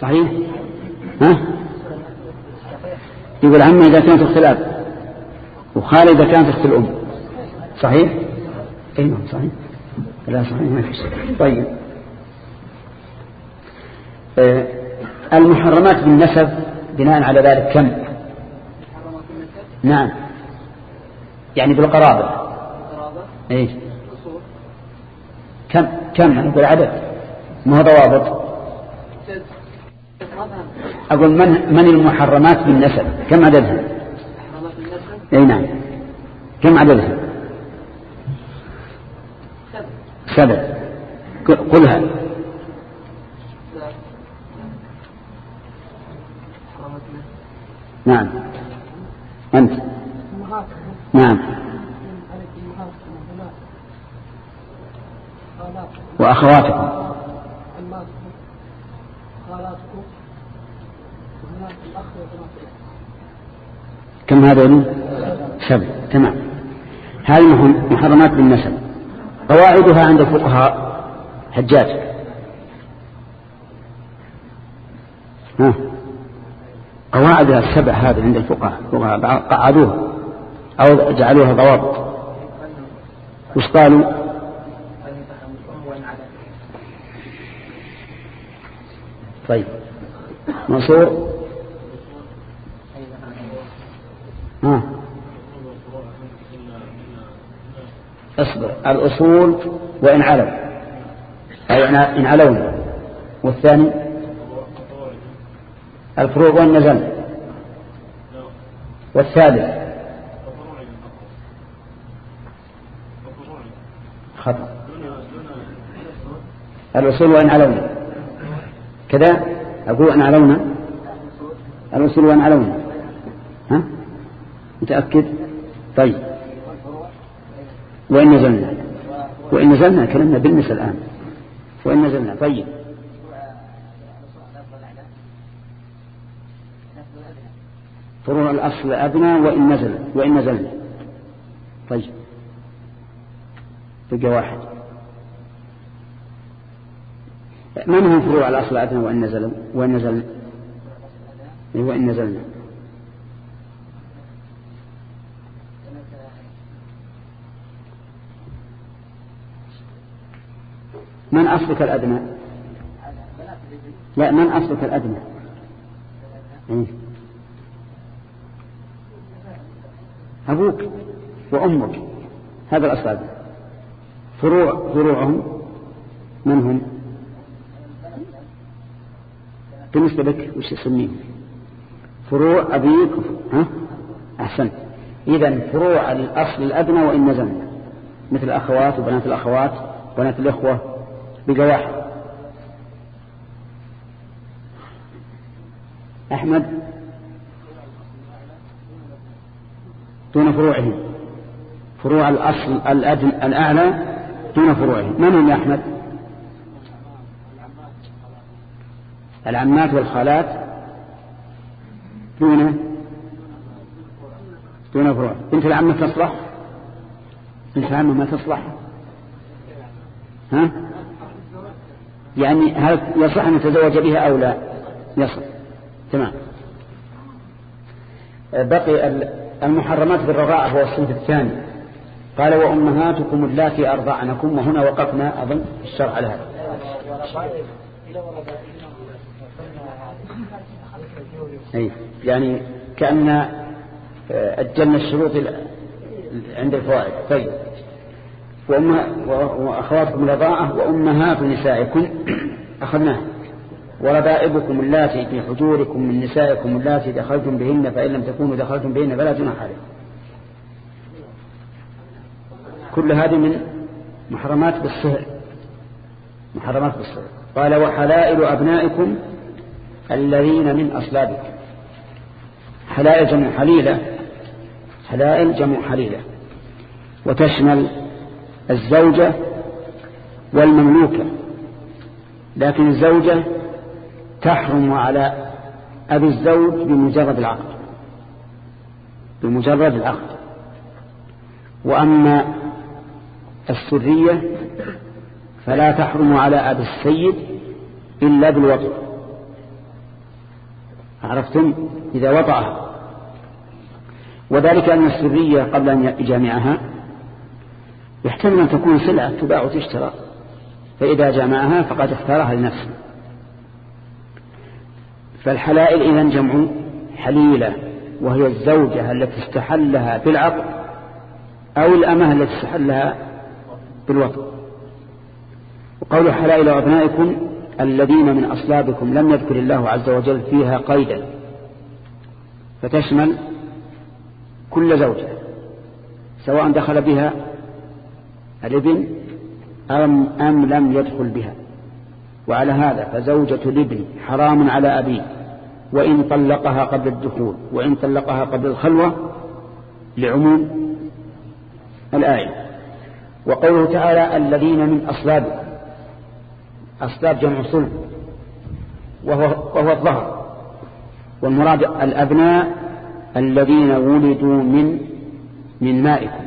صحيح؟ ها؟ يقول عمي إذا كانت اخت الأب وخالي إذا كانت اخت الأم. صحيح؟ إي نعم صحيح. لا صحيح ما في شيء. طيب. آه المحرمات بالنسب بناء على ذلك كم؟ نعم. يعني بالقرابة. إيش كم؟ كم؟ يعني بالعدد. ما هو ضوابط؟ أقول من من المحرمات بالنسب؟ كم عددها؟ إي نعم. كم عددها؟ سبع. قلها. نعم. أنت. نعم. وأخواتكم. كم هذين سبع. تمام. هذه محرمات بالنسب. قواعدها عند الفقهاء حجاج. ها؟ قواعدها السبع هذه عند الفقهاء. قعدوها أو جعلوها ضوابط. وش قالوا؟ طيب. منصور؟ ها. اصبر. الأصول وإن علوا أي إن علونا. والثاني؟ الفروع وإن نزل والثالث؟ خطأ. الأصول وإن علونا. كذا؟ أقول أن علونا؟ الأصول وإن علونا. متأكد؟ طيب. وإن نزلنا. وإن نزلنا كلمنا بالنسبة الآن. وإن نزلنا. طيب. فروع الأصل أدنى وإن نزل. وإن نزلنا. طيب. بقى واحد. من هم فروع الأصل أدنى وإن نزلوا وإن نزلنا؟ وإن نزلنا. من أصلك الأدنى؟ لا من أصلك الأدنى. إيه؟ أبوك وأمك هذا الأصل فروع فروعهم من هم؟ بالنسبة لك وش يسميهم؟ فروع أبيك ها؟ أحسنت. إذا فروع الأصل الأدنى وإن نزلنا. مثل الأخوات وبنات الأخوات بنات الإخوة. بقى واحد أحمد دون فروعهم فروع الأصل الأدنى الأعلى دون فروعهم من هم يا أحمد؟ العمات والخالات دون دون فروع. بنت العمة تصلح؟ بنت العمة ما تصلح؟ ها؟ يعني هل يصح أن يتزوج بها أو لا؟ يصح. تمام. بقي المحرمات بالرضاعة هو الصنف الثاني. قال وأمهاتكم اللاتي أرضعنكم وهنا وقفنا أظن الشرع على هذا أي يعني كأن أجلنا الشروط عند الفوائد. طيب. وأخواتكم الرضاعة وأمهات نسائكم. أخذناه وربائبكم اللاتي في حجوركم من نسائكم اللاتي دخلتم بهن فإن لم تكونوا دخلتم بهن فلا جناح عليكم. كل هذه من محرمات بالصهر محرمات بالصهر قال وحلائل أبنائكم الذين من أصلابكم. حلائل جمع حليلة. حلائل جمع حليلة. وتشمل الزوجة والمملوكة. لكن الزوجة تحرم على أبي الزوج بمجرد العقد. بمجرد العقد. وأما السرية فلا تحرم على أبي السيد إلا بالوضع عرفتم؟ إذا وضعها وذلك أن السرية قبل أن يجامعها يحتمل أن تكون سلعة تباع وتشترى فإذا جمعها فقد اختارها لنفسه. فالحلائل إذن جمع حليلة وهي الزوجة التي استحلها بالعقد أو الأمة التي استحلها بالوطن. وقول حلائل أبنائكم الذين من أصلابكم لم يذكر الله عز وجل فيها قيدا فتشمل كل زوجة سواء دخل بها الابن أم, أم لم يدخل بها. وعلى هذا فزوجة الابن حرام على أبيه وإن طلقها قبل الدخول وإن طلقها قبل الخلوة لعموم الآية. وقوله تعالى الذين من أصلاب أصلاب جمع صلب وهو, وهو الظهر. والمراد الأبناء الذين ولدوا من من مائكم.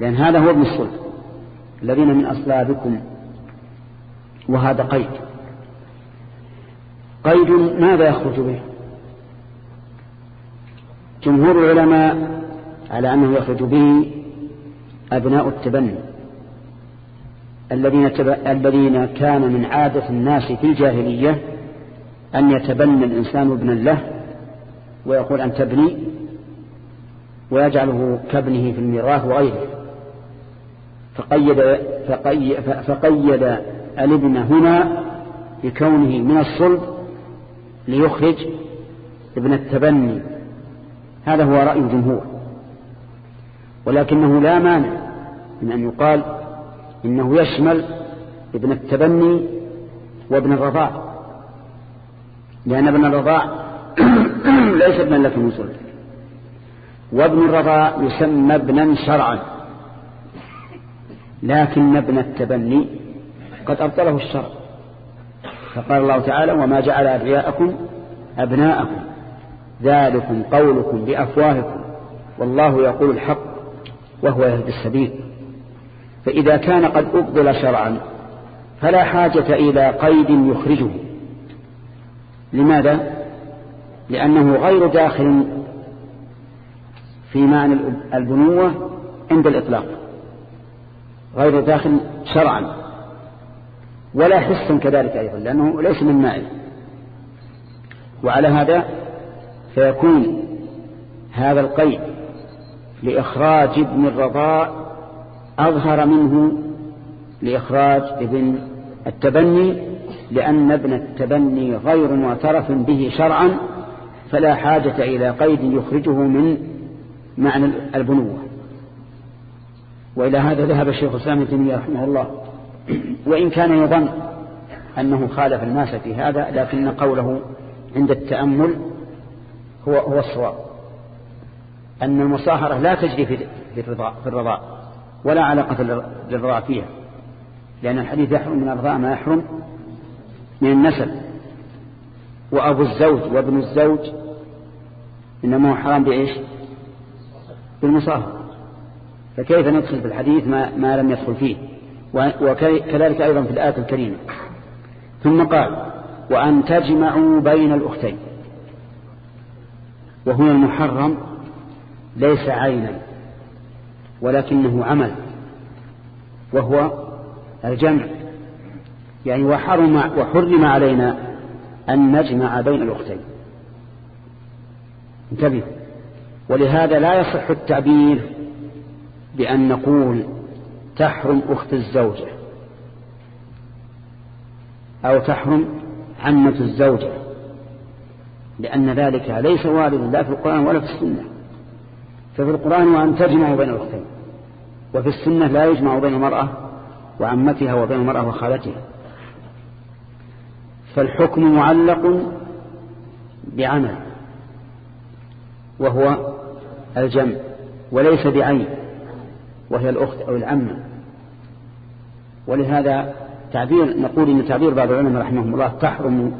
لأن هذا هو ابن الصلب الذين من أصلابكم وهذا قيد. قيد ماذا يخرج به؟ جمهور العلماء على أنه يخرج به أبناء التبني. الذين الذين كان من عادة الناس في الجاهلية أن يتبنى الإنسان ابنا له ويقول أن تبني ويجعله كابنه في الميراث وغيره. فقيد, فقيد, الابن هنا بكونه من الصلب ليخرج ابن التبني. هذا هو رأي الجمهور. ولكنه لا مانع من أن يقال إنه يشمل ابن التبني وابن الرضاع. لأن ابن الرضاع ليس ابنا لك من صلب. وابن الرضاع يسمى ابنا شرعا. لكن ابن التبني قد أبطله الشرع. فقال الله تعالى وما جعل أدعياءكم أبناءكم ذلكم قولكم بأفواهكم والله يقول الحق وهو يهدي السبيل. فإذا كان قد أبطل شرعا فلا حاجة إلى قيد يخرجه. لماذا؟ لأنه غير داخل في معنى البنوة عند الإطلاق. غير داخل شرعا. ولا حسا كذلك أيضا لأنه ليس من ماء. وعلى هذا فيكون هذا القيد لإخراج ابن الرضاء أظهر منه لإخراج ابن التبني لأن ابن التبني غير معترف به شرعا فلا حاجة إلى قيد يخرجه من معنى البنوة. وإلى هذا ذهب الشيخ الإسلام ابن تيمية رحمه الله. وإن كان يظن أنه خالف الناس في هذا لكن قوله عند التأمل هو هو الصواب. أن المصاهرة لا تجري في الرضاع, في الرضاع ولا علاقة للرضاع فيها. لأن الحديث يحرم من الرضاع ما يحرم من النسب. وأبو الزوج وابن الزوج إنما هو حرام بإيش بالمصاهرة. فكيف ندخل في الحديث ما, ما لم يدخل فيه؟ وكذلك أيضا في الآية الكريمة. ثم قال وأن تجمعوا بين الأختين. وهنا المحرم ليس عينا ولكنه عمل وهو الجمع. يعني وحرم, وحرم علينا أن نجمع بين الأختين. انتبه. ولهذا لا يصح التعبير بأن نقول تحرم أخت الزوجة أو تحرم عمة الزوجة لأن ذلك ليس واردا لا في القرآن ولا في السنة. ففي القرآن وأن تجمعوا بين الأختين وفي السنة لا يجمع بين المرأة وعمتها وبين المرأة وخالتها. فالحكم معلق بعمل وهو الجمع وليس بعين. وهي الأخت أو العمة. ولهذا تعبير نقول إن تعبير بعض العلماء رحمهم الله تحرم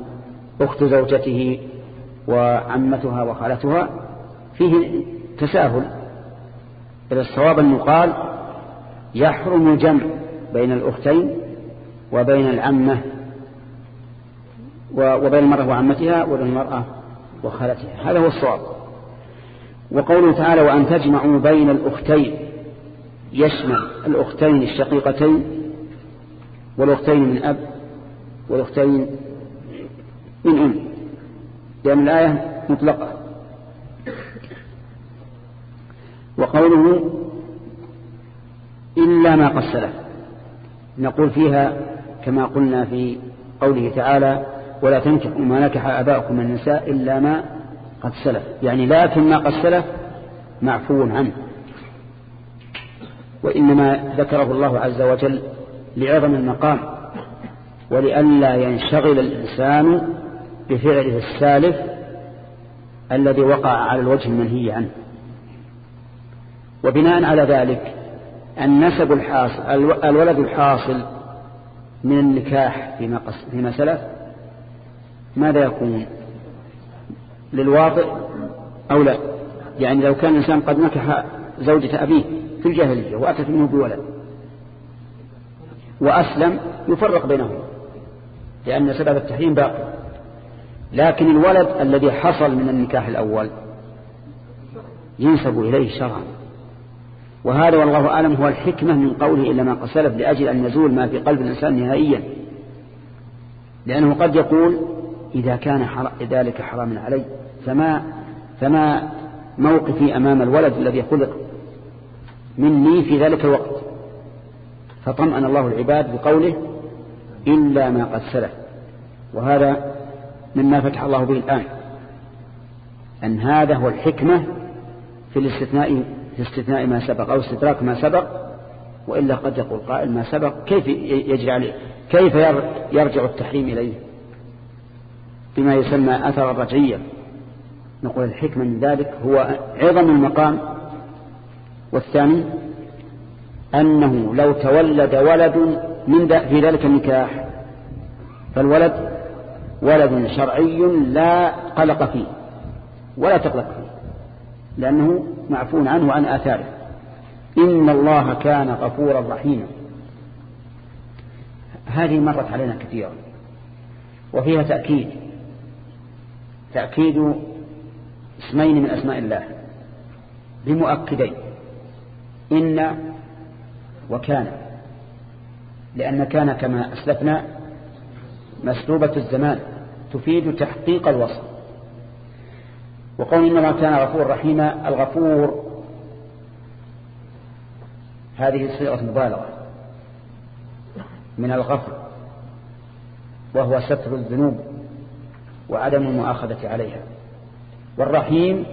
أخت زوجته وعمتها وخالتها فيه تساهل. إلى الصواب أن يقال يحرم الجمع بين الأختين وبين العمة وبين المرأة وعمتها وبين المرأة وخالتها. هذا هو الصواب. وقوله تعالى وأن تجمعوا بين الأختين يشمل الأختين الشقيقتين والأختين من أب والأختين من أم لأن الآية مطلقة. وقوله إلا ما قد نقول فيها كما قلنا في قوله تعالى ولا تنكحوا ما نكح آباؤكم من النساء إلا ما قد سلف. يعني لكن ما قد سلف معفو عنه. وإنما ذكره الله عز وجل لعظم المقام ولئلا ينشغل الإنسان بفعله السالف الذي وقع على الوجه المنهي عنه. وبناء على ذلك النسب الحاصل الولد الحاصل من النكاح فيما, سلف ماذا يكون؟ للواطئ أو لا؟ يعني لو كان الإنسان قد نكح زوجة أبيه في الجاهلية وأتت منه بولد وأسلم يفرق بينهم لأن سبب التحريم باقي. لكن الولد الذي حصل من النكاح الأول ينسب إليه شرعا. وهذا والله أعلم هو الحكمة من قوله إلا ما قد سلف لأجل أن يزول ما في قلب الإنسان نهائيا. لأنه قد يقول إذا كان ذلك حراما علي فما فما موقفي أمام الولد الذي خلق مني في ذلك الوقت. فطمأن الله العباد بقوله إلا ما قد سلف. وهذا مما فتح الله به الآن. أن هذا هو الحكمة في الاستثناء في استثناء ما سبق أو استدراك ما سبق وإلا قد يقول قائل ما سبق. كيف يجري عليه؟ كيف يرجع التحريم إليه؟ بما يسمى أثر الرجعية. نقول الحكمة من ذلك هو عظم المقام والثاني أنه لو تولد ولد من في ذلك النكاح فالولد ولد شرعي لا قلق فيه ولا تقلق فيه لأنه معفو عنه وعن آثاره. إن الله كان غفورا رحيما. هذه مرت علينا كثيرا وفيها تأكيد. تأكيد اسمين من أسماء الله بمؤكدين. إن وكان لأن كان كما أسلفنا مسلوبة الزمان تفيد تحقيق الوصف وقول إنما كان غفور رحيما الغفور هذه صيغة مبالغة من الغفر وهو ستر الذنوب وعدم المؤاخذة عليها. والرحيم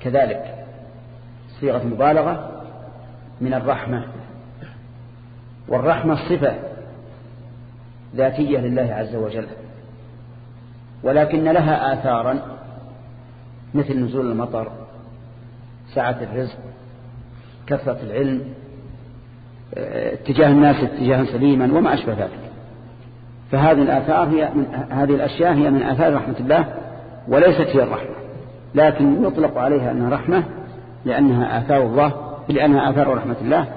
كذلك صيغة مبالغة من الرحمة. والرحمة صفة ذاتية لله عز وجل. ولكن لها آثارا مثل نزول المطر سعة الرزق كثرة العلم اتجاه الناس اتجاها سليما وما أشبه ذلك. فهذه الآثار هي من هذه الأشياء هي من آثار رحمة الله وليست هي الرحمة. لكن يطلق عليها أنها رحمة لأنها آثار الله لأنها آثار رحمة الله.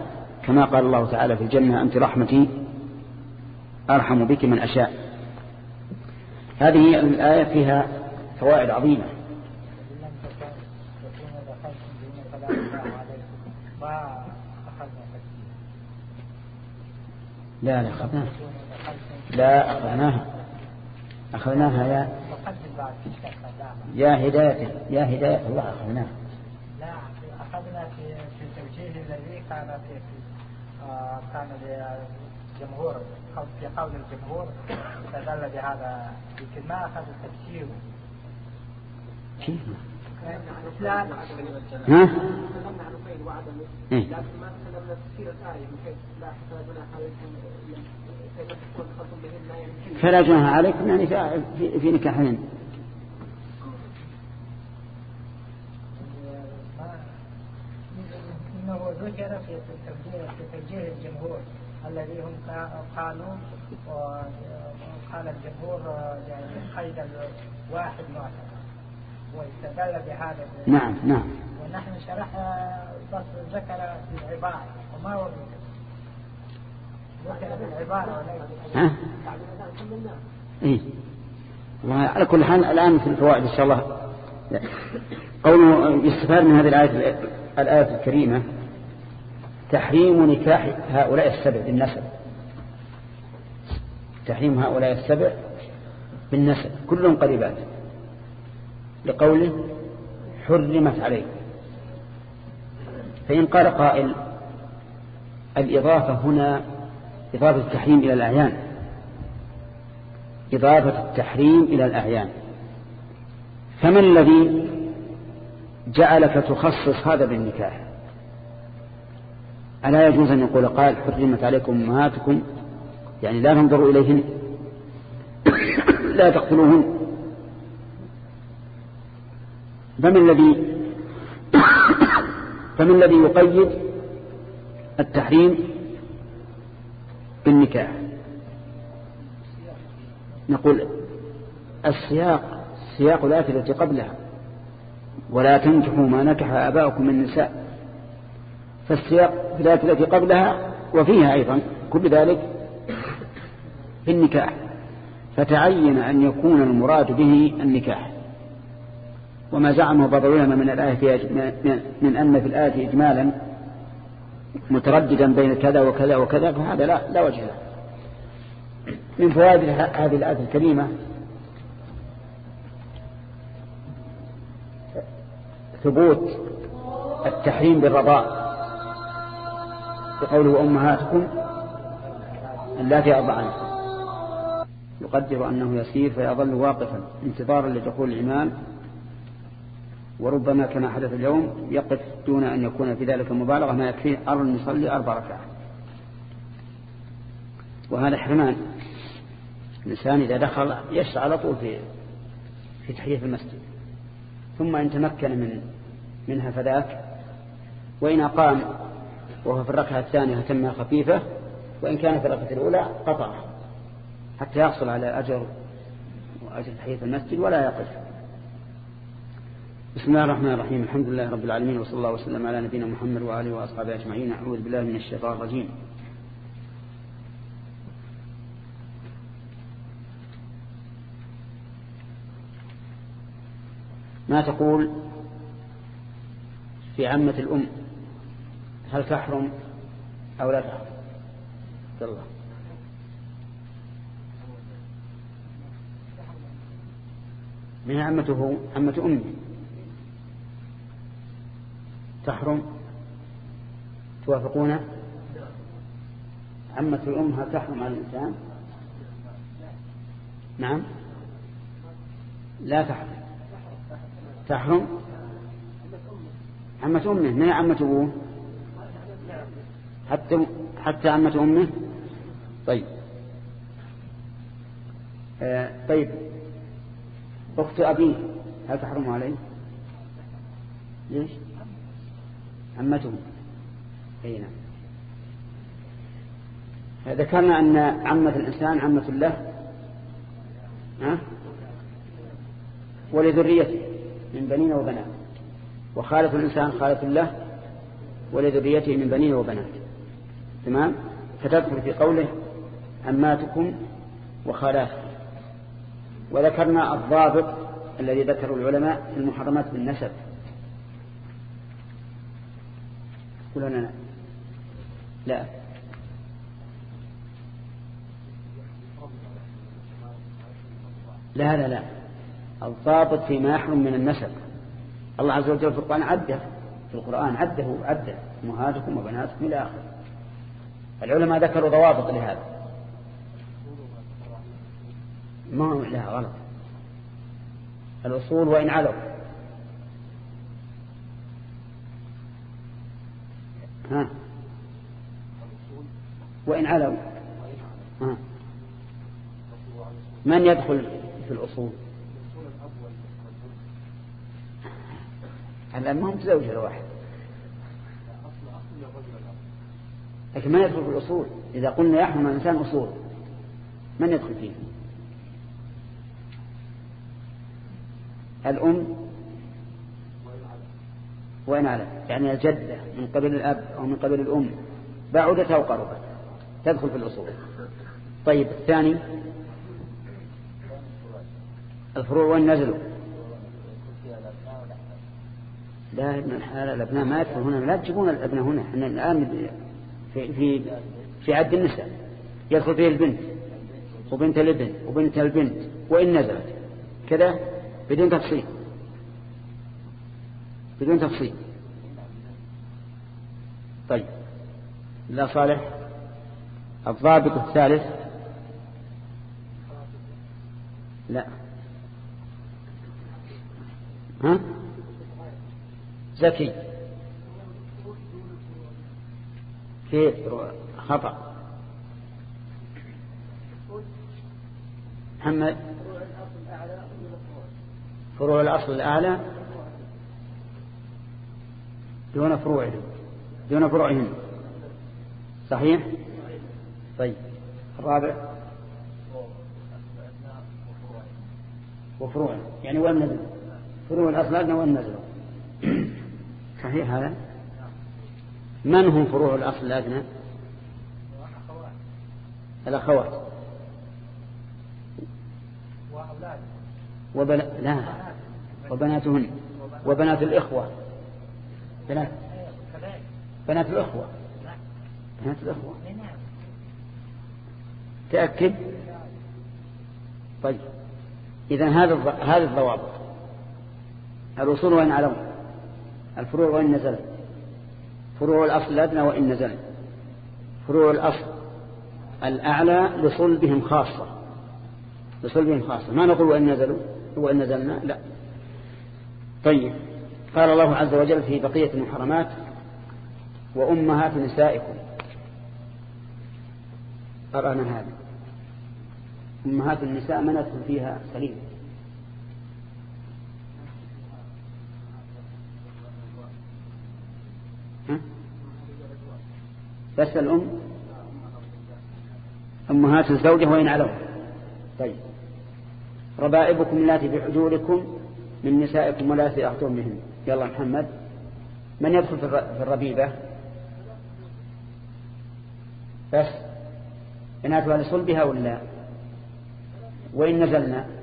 كما قال الله تعالى في الجنة أنت رحمتي أرحم بك من أشاء. هذه الآية فيها فوائد عظيمة. لا لا أخذناها. لا أخذناها. أخذناها يا يا هداية يا هداية. الله أخذناها. لا أخذنا في كان في كان للجمهور في قول الجمهور استدل بهذا لكن ما أخذ التفسير كيف؟ ها؟ لكن ما تكلمنا تفسير الآية من حيث لا عليكم فلا جناح عليكم يعني في نكاحين ذكر في توجيه الجمهور الذي هم قالوا وقال الجمهور يعني قيد الواحد معتبر واستدل بهذا نعم نعم ونحن شرحنا بس ذكر في العبارة وما هو ها؟ إيه؟ على كل حال الآن في الفوائد إن شاء الله قوله يستفاد من هذه الآية الآية الكريمة تحريم نكاح هؤلاء السبع بالنسب. تحريم هؤلاء السبع بالنسب. كلهم قريبات. لقوله حرمت عليكم فإن قال قائل الإضافة هنا إضافة التحريم إلى الأعيان. إضافة التحريم إلى الأعيان. فما الذي جعلك تخصص هذا بالنكاح؟ ألا يجوز أن يقول قال حرمت عليكم أمهاتكم؟ يعني لا تنظروا إليهن. لا تقتلوهن. فما الذي فما الذي يقيد التحريم بالنكاح؟ نقول السياق سياق الآية التي قبلها. ولا تنكحوا ما نكح آباؤكم من النساء. فالسياق في الآية التي قبلها وفيها أيضا كل ذلك في النكاح فتعين أن يكون المراد به النكاح. وما زعمه بعض العلماء من الآية من أن في الآية إجمالا مترددا بين كذا وكذا وكذا فهذا لا, لا وجه له. من فوائد هذه الآية الكريمة ثبوت التحريم بالرضاء. بقوله أمهاتكم التي أرضعنكم يقدر أنه يسير فيظل واقفا انتظارا لدخول العمال وربما كما حدث اليوم يقف دون أن يكون في ذلك مبالغة ما يكفي أرى يصلي أربع ركعات. وهذا حرمان. الإنسان إذا دخل يشرع على طول في في تحية المسجد. ثم إن تمكن من منها فذاك وإن أقام وهو في الركعة الثانية تم خفيفة وإن كان في الركعة الأولى قطع حتى يحصل على أجر وأجر تحية المسجد ولا يقف. بسم الله الرحمن الرحيم الحمد لله رب العالمين وصلى الله وسلم على نبينا محمد وآله وأصحابه أجمعين. أعوذ بالله من الشيطان الرجيم. ما تقول في عمة الأم؟ هل تحرم أو لا تحرم؟ الله من عمته عمة أمه تحرم؟ توافقون؟ عمة الأم هل تحرم على الإنسان؟ نعم. لا تحرم. تحرم؟ عمة أمه. ما هي عمة أبوه؟ حتى حتى عمة أمه؟ طيب. آه طيب. أخت أبيه هل تحرم عليه؟ ليش؟ عمته أي نعم. ذكرنا أن عمة الإنسان عمة له. ها؟ ولذريته من بنين وبنات. وخالة الإنسان خالة له ولذريته من بنين وبنات. تمام فتدخل في قوله عماتكم وخالاتكم. وذكرنا الضابط الذي ذكره العلماء في المحرمات بالنسب. قلنا لا. لا. لا لا الضابط فيما يحرم من النسب. الله عز وجل في القرآن عده في القرآن عده عده. أمهاتكم وبناتكم إلى آخره. العلماء ذكروا ضوابط لهذا. ما هو لا غلط. الأصول وإن علوا. ها؟ وإن علوا. ها؟ من يدخل في الأصول؟ الآن ما هم تزوج الواحد. لكن ما يدخل في الأصول. إذا قلنا يحرم الإنسان أصول من يدخل فيه؟ الأم وإن على يعني الجدة من قبل الأب أو من قبل الأم بعدت أو تدخل في الأصول. طيب الثاني؟ الفروع وين نزلوا لا ابن الحلال الأبناء ما يدخل هنا لا تجيبون الأبناء هنا إحنا الآن في في في عد النساء. يدخل فيه البنت وبنت الابن وبنت البنت وإن نزلت. كذا بدون تفصيل. بدون تفصيل. طيب. لا صالح الضابط الثالث. لا. ها؟ زكي. كيف خطأ. محمد؟ فروع الأصل الأعلى. دون فروعهم. دون فروعهم. صحيح؟ طيب. الرابع. وفروع. يعني وين نزل فروع الأصل الأدنى وين نزل صحيح هذا؟ من هم فروع الأصل الأدنى؟ الأخوات. وبل... لا وبناتهن وبنات الإخوة. بنات بنات الأخوة. بنات الأخوة. تأكد؟ طيب. إذا هذا هذه الضوابط. الوصول وإن علم الفروع وإن نزلت. فروع الأصل الأدنى وإن نزل. فروع الأصل الأعلى لصلبهم خاصة. لصلبهم خاصة. ما نقول وإن نزلوا وإن نزلنا لا. طيب. قال الله عز وجل في بقية المحرمات وأمهات نسائكم. قرأنا هذا. أمهات النساء ندخل فيها سليم. بس الأم؟ أمهات الزوجة وإن علوا. طيب. ربائبكم التي في حجوركم من نسائكم والتي أخذتم منهن يلا محمد. من يدخل في الربيبة؟ بس. بناتها لصلبها ولا؟ وإن نزلنا.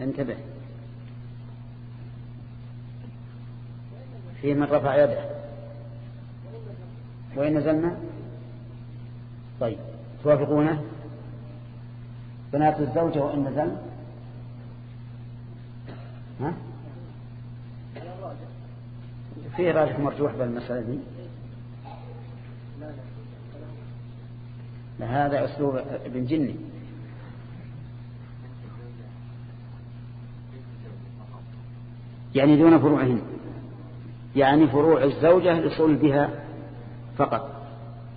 انتبه. في من رفع يده. وإن نزلنا؟ طيب توافقونه؟ بنات الزوجة وإن نزل. ها؟ فيه راجح مرجوح بالمسألة دي؟ هذا أسلوب ابن جني. يعني دون فروعهن. يعني فروع الزوجة لصلبها فقط.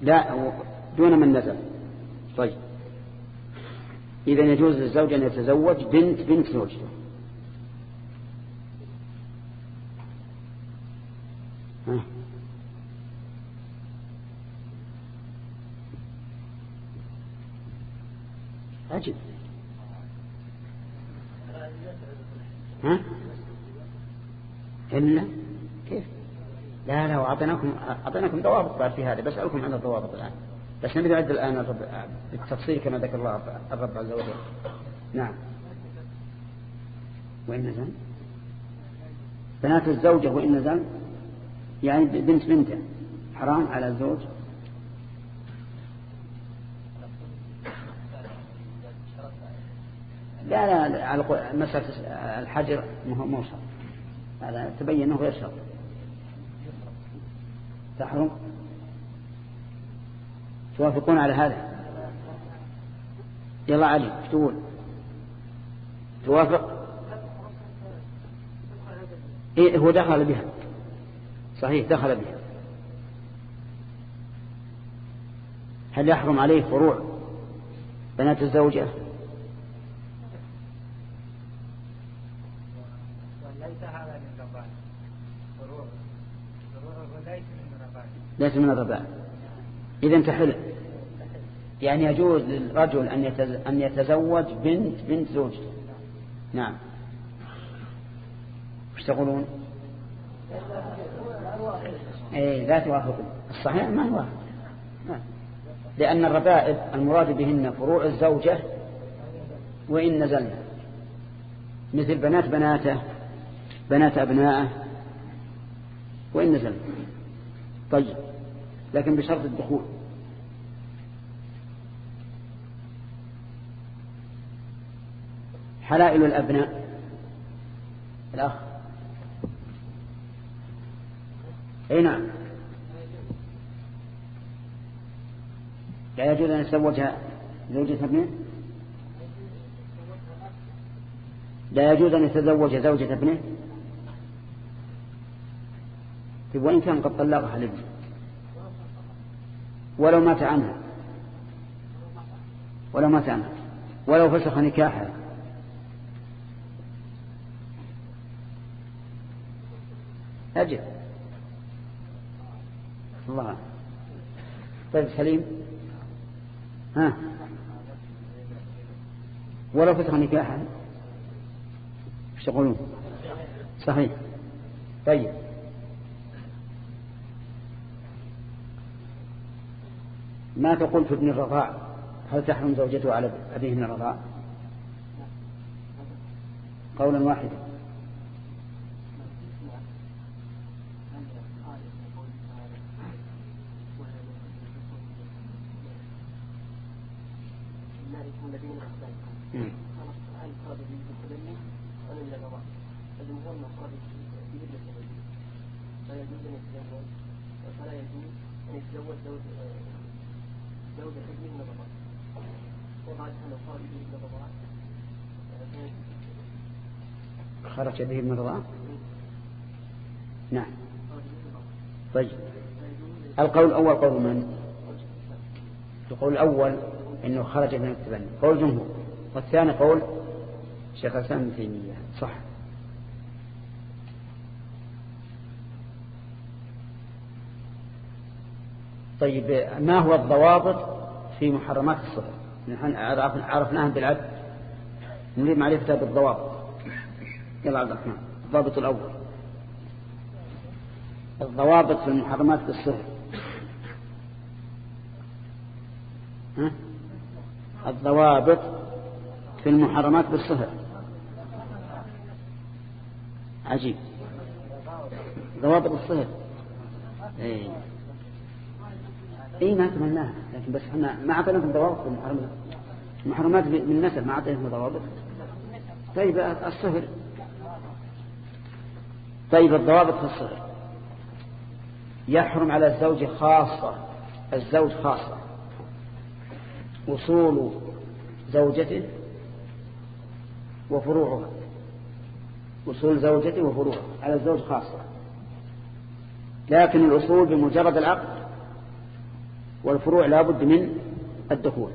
لا دون من نزل. طيب. إذا يجوز للزوج أن يتزوج بنت بنت زوجته. عجب ها؟ إلا كيف؟ لا لا وأعطيناكم أعطيناكم ضوابط بعد في هذا بسألكم عن الضوابط الآن. بس نبي نعد الآن بالتفصيل كما ذكر الله الرب عز وجل. نعم. وإن نزل. بنات الزوجة وإن نزل. يعني بنت بنته. حرام على الزوج. لا لا على مسألة الحجر مو شرط هذا تبين أنه غير شرط. تحرم توافقون على هذا؟ يلا علي تقول؟ توافق؟ إيه هو دخل بها. صحيح دخل بها. هل يحرم عليه فروع بنات الزوجة؟ ليس من الرباء إذا تحل يعني يجوز للرجل أن يتزوج بنت بنت زوجته نعم. وش تقولون؟ اي لا توافق الصحيح ما يوافق لأن الربائب المراد بهن فروع الزوجة وإن نزلنا. مثل بنات بناته بنات أبناءه وإن نزلنا. طيب. لكن بشرط الدخول. حلائل الأبناء. الأخ. أي نعم. لا يجوز أن يتزوجها زوجة ابنه؟ لا يجوز أن يتزوج زوجة ابنه؟ طيب وإن كان قد طلقها لابنه ولو مات عنها. ولو مات عنها. ولو فسخ نكاحها. أجل. الله. طيب سليم. ها. ولو فتح نكاحا إيش تقولون؟ صحيح. طيب. ما تقول في ابن الرضاع؟ هل تحرم زوجته على أبيه من الرضاع؟ قولا واحدا. قول من القول الأول أنه خرج من التبني. قول جمهور. والثاني قول شيخ الإسلام ابن صح. طيب ما هو الضوابط في محرمات الصفر نحن عرفناها بالعد نريد معرفتها بالضوابط يلا عبد الرحمن. الضابط الأول. الضوابط في المحرمات بالصفر ها؟ الضوابط في المحرمات بالصهر عجيب. ضوابط الصهر اي اي ما كملناها لكن بس إحنا ما أعطيناكم ضوابط المحرمات. المحرمات من النسب ما أعطيناكم ضوابط. طيب الصهر طيب الضوابط في الصهر يحرم على الزوج خاصة الزوج خاصة. وصول زوجته وفروعها. وصول زوجته وفروعها على الزوج خاصة. لكن الأصول بمجرد العقد والفروع لا بد من الدخول.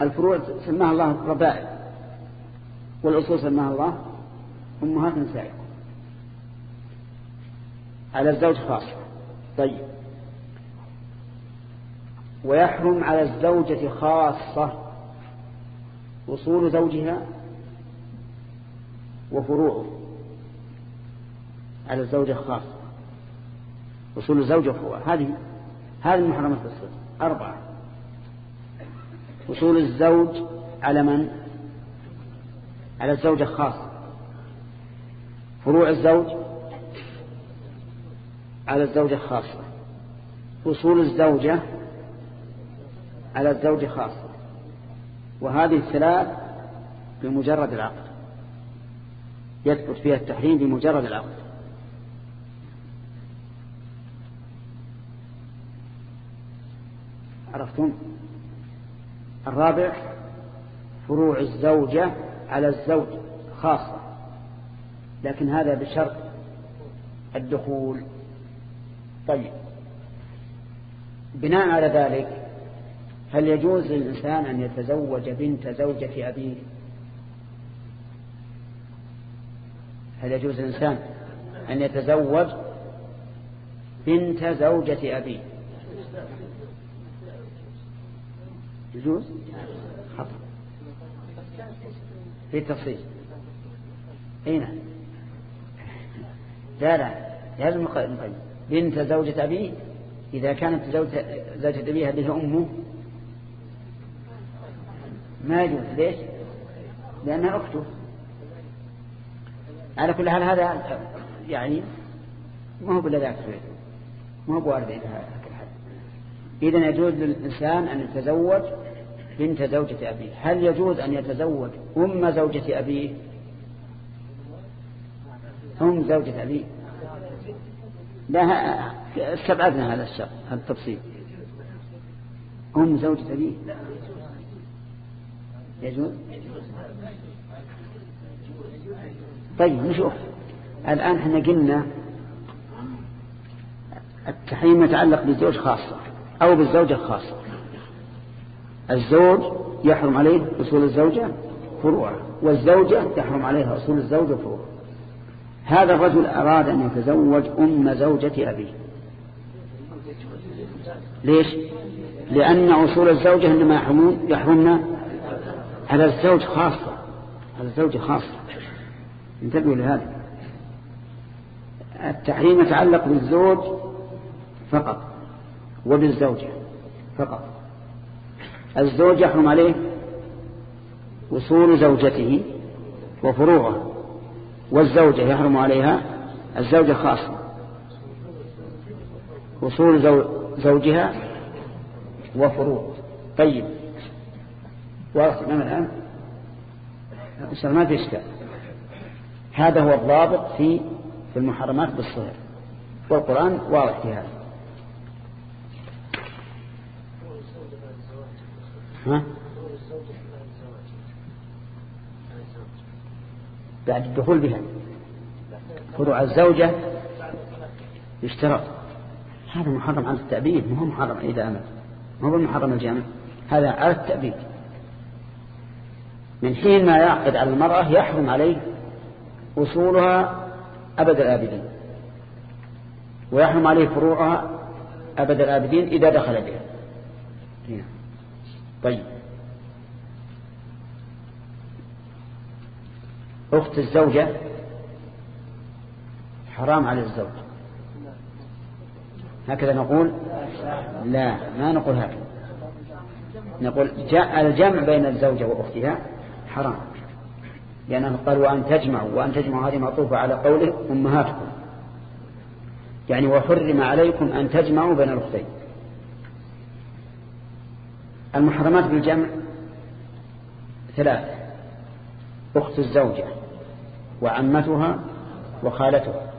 الفروع سماها الله ربائع والأصول سماها الله أمهات نسائكم. على الزوج خاصة. طيب. ويحرم على الزوجة خاصة. وصول زوجها وفروعه على الزوجة خاصة. وصول الزوجة وفروعه. هذه هذه المحرمات الصدق أربعة. وصول الزوج على من؟ على الزوجة خاصة فروع الزوج على الزوجة خاصة وصول الزوجة على الزوج خاصة. وهذه الثلاث بمجرد العقد. يثبت فيها التحريم بمجرد العقد. عرفتم؟ الرابع فروع الزوجة على الزوج خاصة. لكن هذا بشرط الدخول. طيب. بناء على ذلك هل يجوز للإنسان أن يتزوج بنت زوجة أبيه؟ هل يجوز للإنسان أن يتزوج بنت زوجة أبيه؟ يجوز؟ خطأ. في تفصيل اين لا لا. لازم بنت زوجة أبيه إذا كانت زوجة, زوجة أبيه هذه أمه ما يجوز. ليش؟ لأنها أخته على كل حال هذا يعني ما هو بالذات ما هو بوارد إلى هذا إذا يجوز للإنسان أن يتزوج بنت زوجة أبيه. هل يجوز أن يتزوج أم زوجة أبيه؟ أم زوجة أبيه. لا استبعدنا هذا الشر هذا التفصيل. أم زوجة أبيه. يجوز؟ طيب نشوف. الآن إحنا قلنا التحريم يتعلق بالزوج خاصة أو بالزوجة خاصة الزوج يحرم عليه أصول الزوجة فروعه والزوجة يحرم عليها أصول الزوجة فروعه. هذا الرجل أراد أن يتزوج أم زوجة أبيه. ليش؟ لأن أصول الزوجة إنما يحرمون يحرمنا على الزوج خاصة. على الزوج خاصة انتبهوا لهذا. التحريم يتعلق بالزوج فقط وبالزوجة فقط. الزوج يحرم عليه وصول زوجته وفروعه والزوجة يحرم عليها الزوجة خاصة وصول زوجها وفروع طيب. واضح الآن؟ ما في إشكال. هذا هو الضابط في في المحرمات بالصهر والقرآن واضح في هذا. ها؟ بعد الدخول بها. فروع الزوجة يشترط هذا محرم على التأبيد ما هو محرم إذا أمل ما هو المحرم الجامع. هذا على التأبيد. من حين ما يعقد على المرأة يحرم عليه أصولها أبد الآبدين ويحرم عليه فروعها أبد الآبدين إذا دخل بها. طيب. أخت الزوجة حرام على الزوج. هكذا نقول؟ لا ما نقول هكذا. نقول الجمع بين الزوجة وأختها. حرام. لأنه قال وأن تجمعوا وأن تجمعوا هذه معطوفة على قوله أمهاتكم. يعني وحرم عليكم أن تجمعوا بين الأختين. المحرمات بالجمع ثلاث أخت الزوجة وعمتها وخالتها.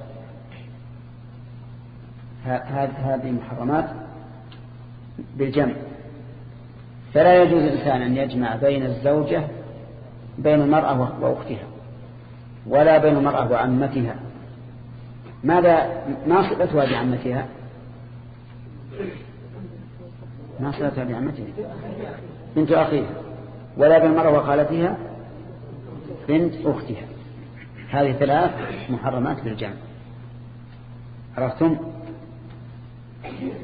هذه محرمات بالجمع. فلا يجوز الإنسان أن يجمع بين الزوجة بين المرأة وأختها ولا بين المرأة وعمتها. ماذا ما صفتها بعمتها؟ ما صفتها بعمتها؟ بنت أخيها. ولا بين المرأة وخالتها؟ بنت أختها. هذه ثلاث محرمات بالجمع. عرفتم؟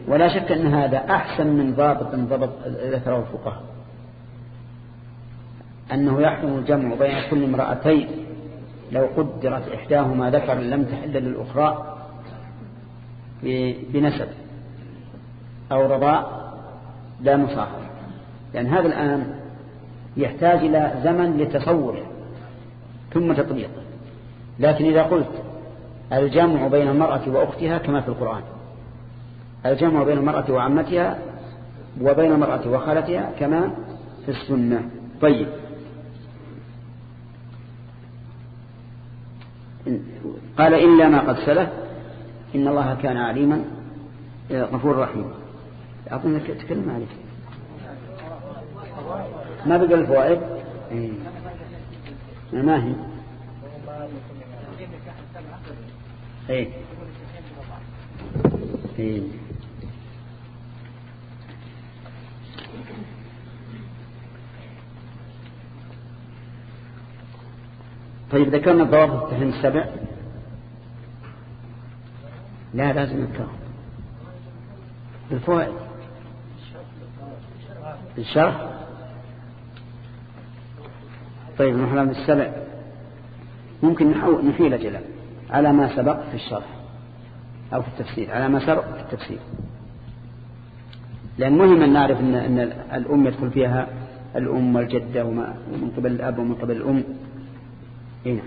ولا شك أن هذا أحسن من ضابط ضبط ذكره الفقهاء. أنه يحرم الجمع بين كل امرأتين لو قدرت إحداهما ذكر لم تحل للأخرى بنسب أو رضاء لا مصاحب لأن هذا الآن يحتاج إلى زمن لتصوره ثم تطبيقه لكن إذا قلت الجمع بين المرأة وأختها كما في القرآن الجمع بين المرأة وعمتها وبين المرأة وخالتها كما في السنة. طيب. قال إلا ما قد سلف إن الله كان عليما غفور رحيم. أعطينا تكلم عليك ما بقى الفوائد؟ إيه. ما هي إيه. إيه. طيب ذكرنا ضوابط التحريم السبع. لا لازم نذكرهم. بالفوائد الشرح طيب المحرم السبع. ممكن نحيل أجلا على ما سبق في الشرح أو في التفسير. على ما سبق في التفسير. لأن مهم أن نعرف أن, أن الأم يدخل فيها الأم والجدة ومن قبل الأب ومن قبل الأم. إيه.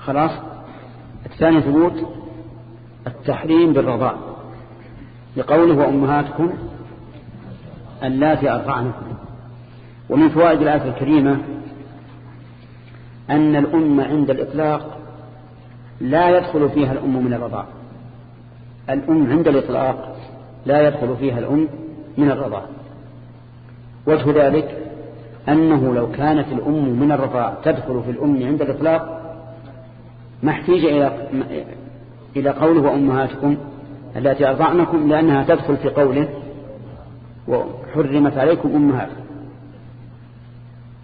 خلاص. الثاني ثبوت. التحريم بالرضاع لقوله وأمهاتكم اللاتي أرضعنكم. ومن فوائد الآية الكريمة أن الأم عند الإطلاق لا يدخل فيها الأم من الرضاع. الأم عند الإطلاق لا يدخل فيها الأم من الرضاع. وجه ذلك أنه لو كانت الأم من الرضاع تدخل في الأم عند الإطلاق ما احتيج إلى إلى قوله وأمهاتكم التي أرضعنكم لأنها تدخل في قوله وحرمت عليكم أمهاتكم.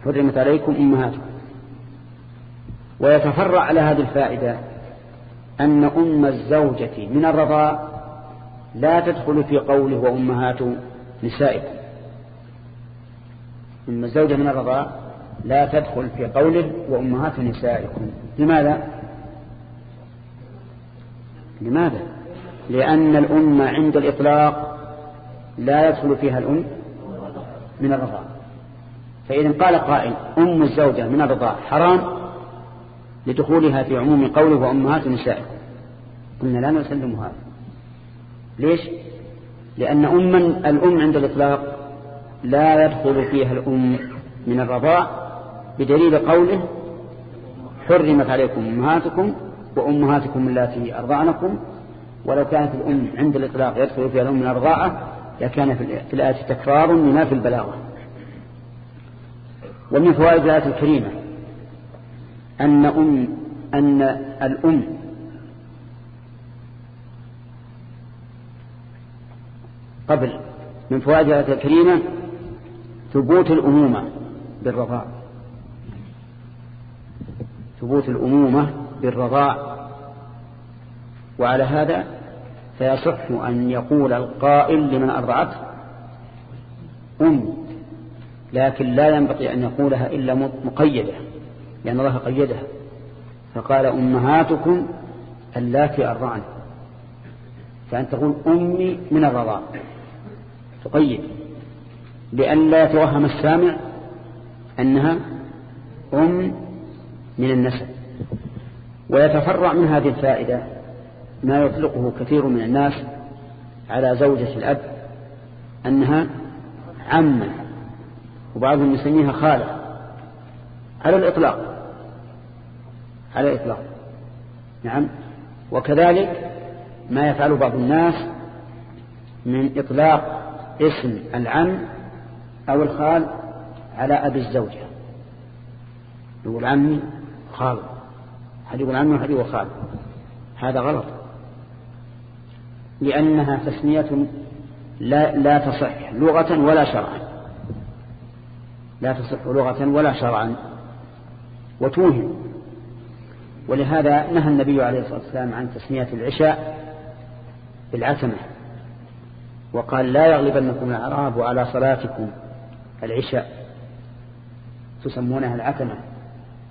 حرمت عليكم أمهاتكم. ويتفرع على هذه الفائدة أن أم الزوجة من الرضاء لا تدخل في قوله وأمهات نسائكم. أم الزوجة من الرضاء لا تدخل في قوله وأمهات نسائكم. لماذا؟ لماذا؟ لأن الأمة عند الإطلاق لا يدخل فيها الأم من الرضاء فإذا قال قائل أم الزوجة من الرضاء حرام لدخولها في عموم قوله وأمهات نسائكم. قلنا لا نسلم هذا. ليش؟ لأن أم الأم عند الإطلاق لا يدخل فيها الأم من الرضاء بدليل قوله حرمت عليكم أمهاتكم وأمهاتكم التي أرضعنكم. ولو كانت الأم عند الإطلاق يدخل فيها الأم من الرضاعة لكان في الآية تكرار لما في البلاغة. ومن فوائد الآية الكريمة أن أم أن الأم قبل من فوائد الآية الكريمة ثبوت الأمومة بالرضاع. ثبوت الأمومة بالرضاع. وعلى هذا فيصح أن يقول القائل لمن أرضعته أم لكن لا ينبغي أن يقولها إلا مقيدة لأن الله قيدها. فقال أمهاتكم اللاتي أرضعن. فأن تقول أمي من الرضاع. تقيد. لأن لا يتوهم السامع أنها أم من النسب ويتفرع من هذه الفائدة ما يطلقه كثير من الناس على زوجة الأب أنها عمة وبعضهم يسميها خالة. على الإطلاق على الإطلاق. نعم. وكذلك ما يفعل بعض الناس من إطلاق اسم العم أو الخال على أبي الزوجة. يقول عمي خال. حد يقول عمي وحد يقول خال. هذا غلط. لأنها تسمية لا, لا تصح لغة ولا شرعا. لا تصح لغة ولا شرعا. وتوهم. ولهذا نهى النبي عليه الصلاة والسلام عن تسمية العشاء بالعتمة. وقال لا يغلبنكم الأعراب على صلاتكم. العشاء تسمونها العتمة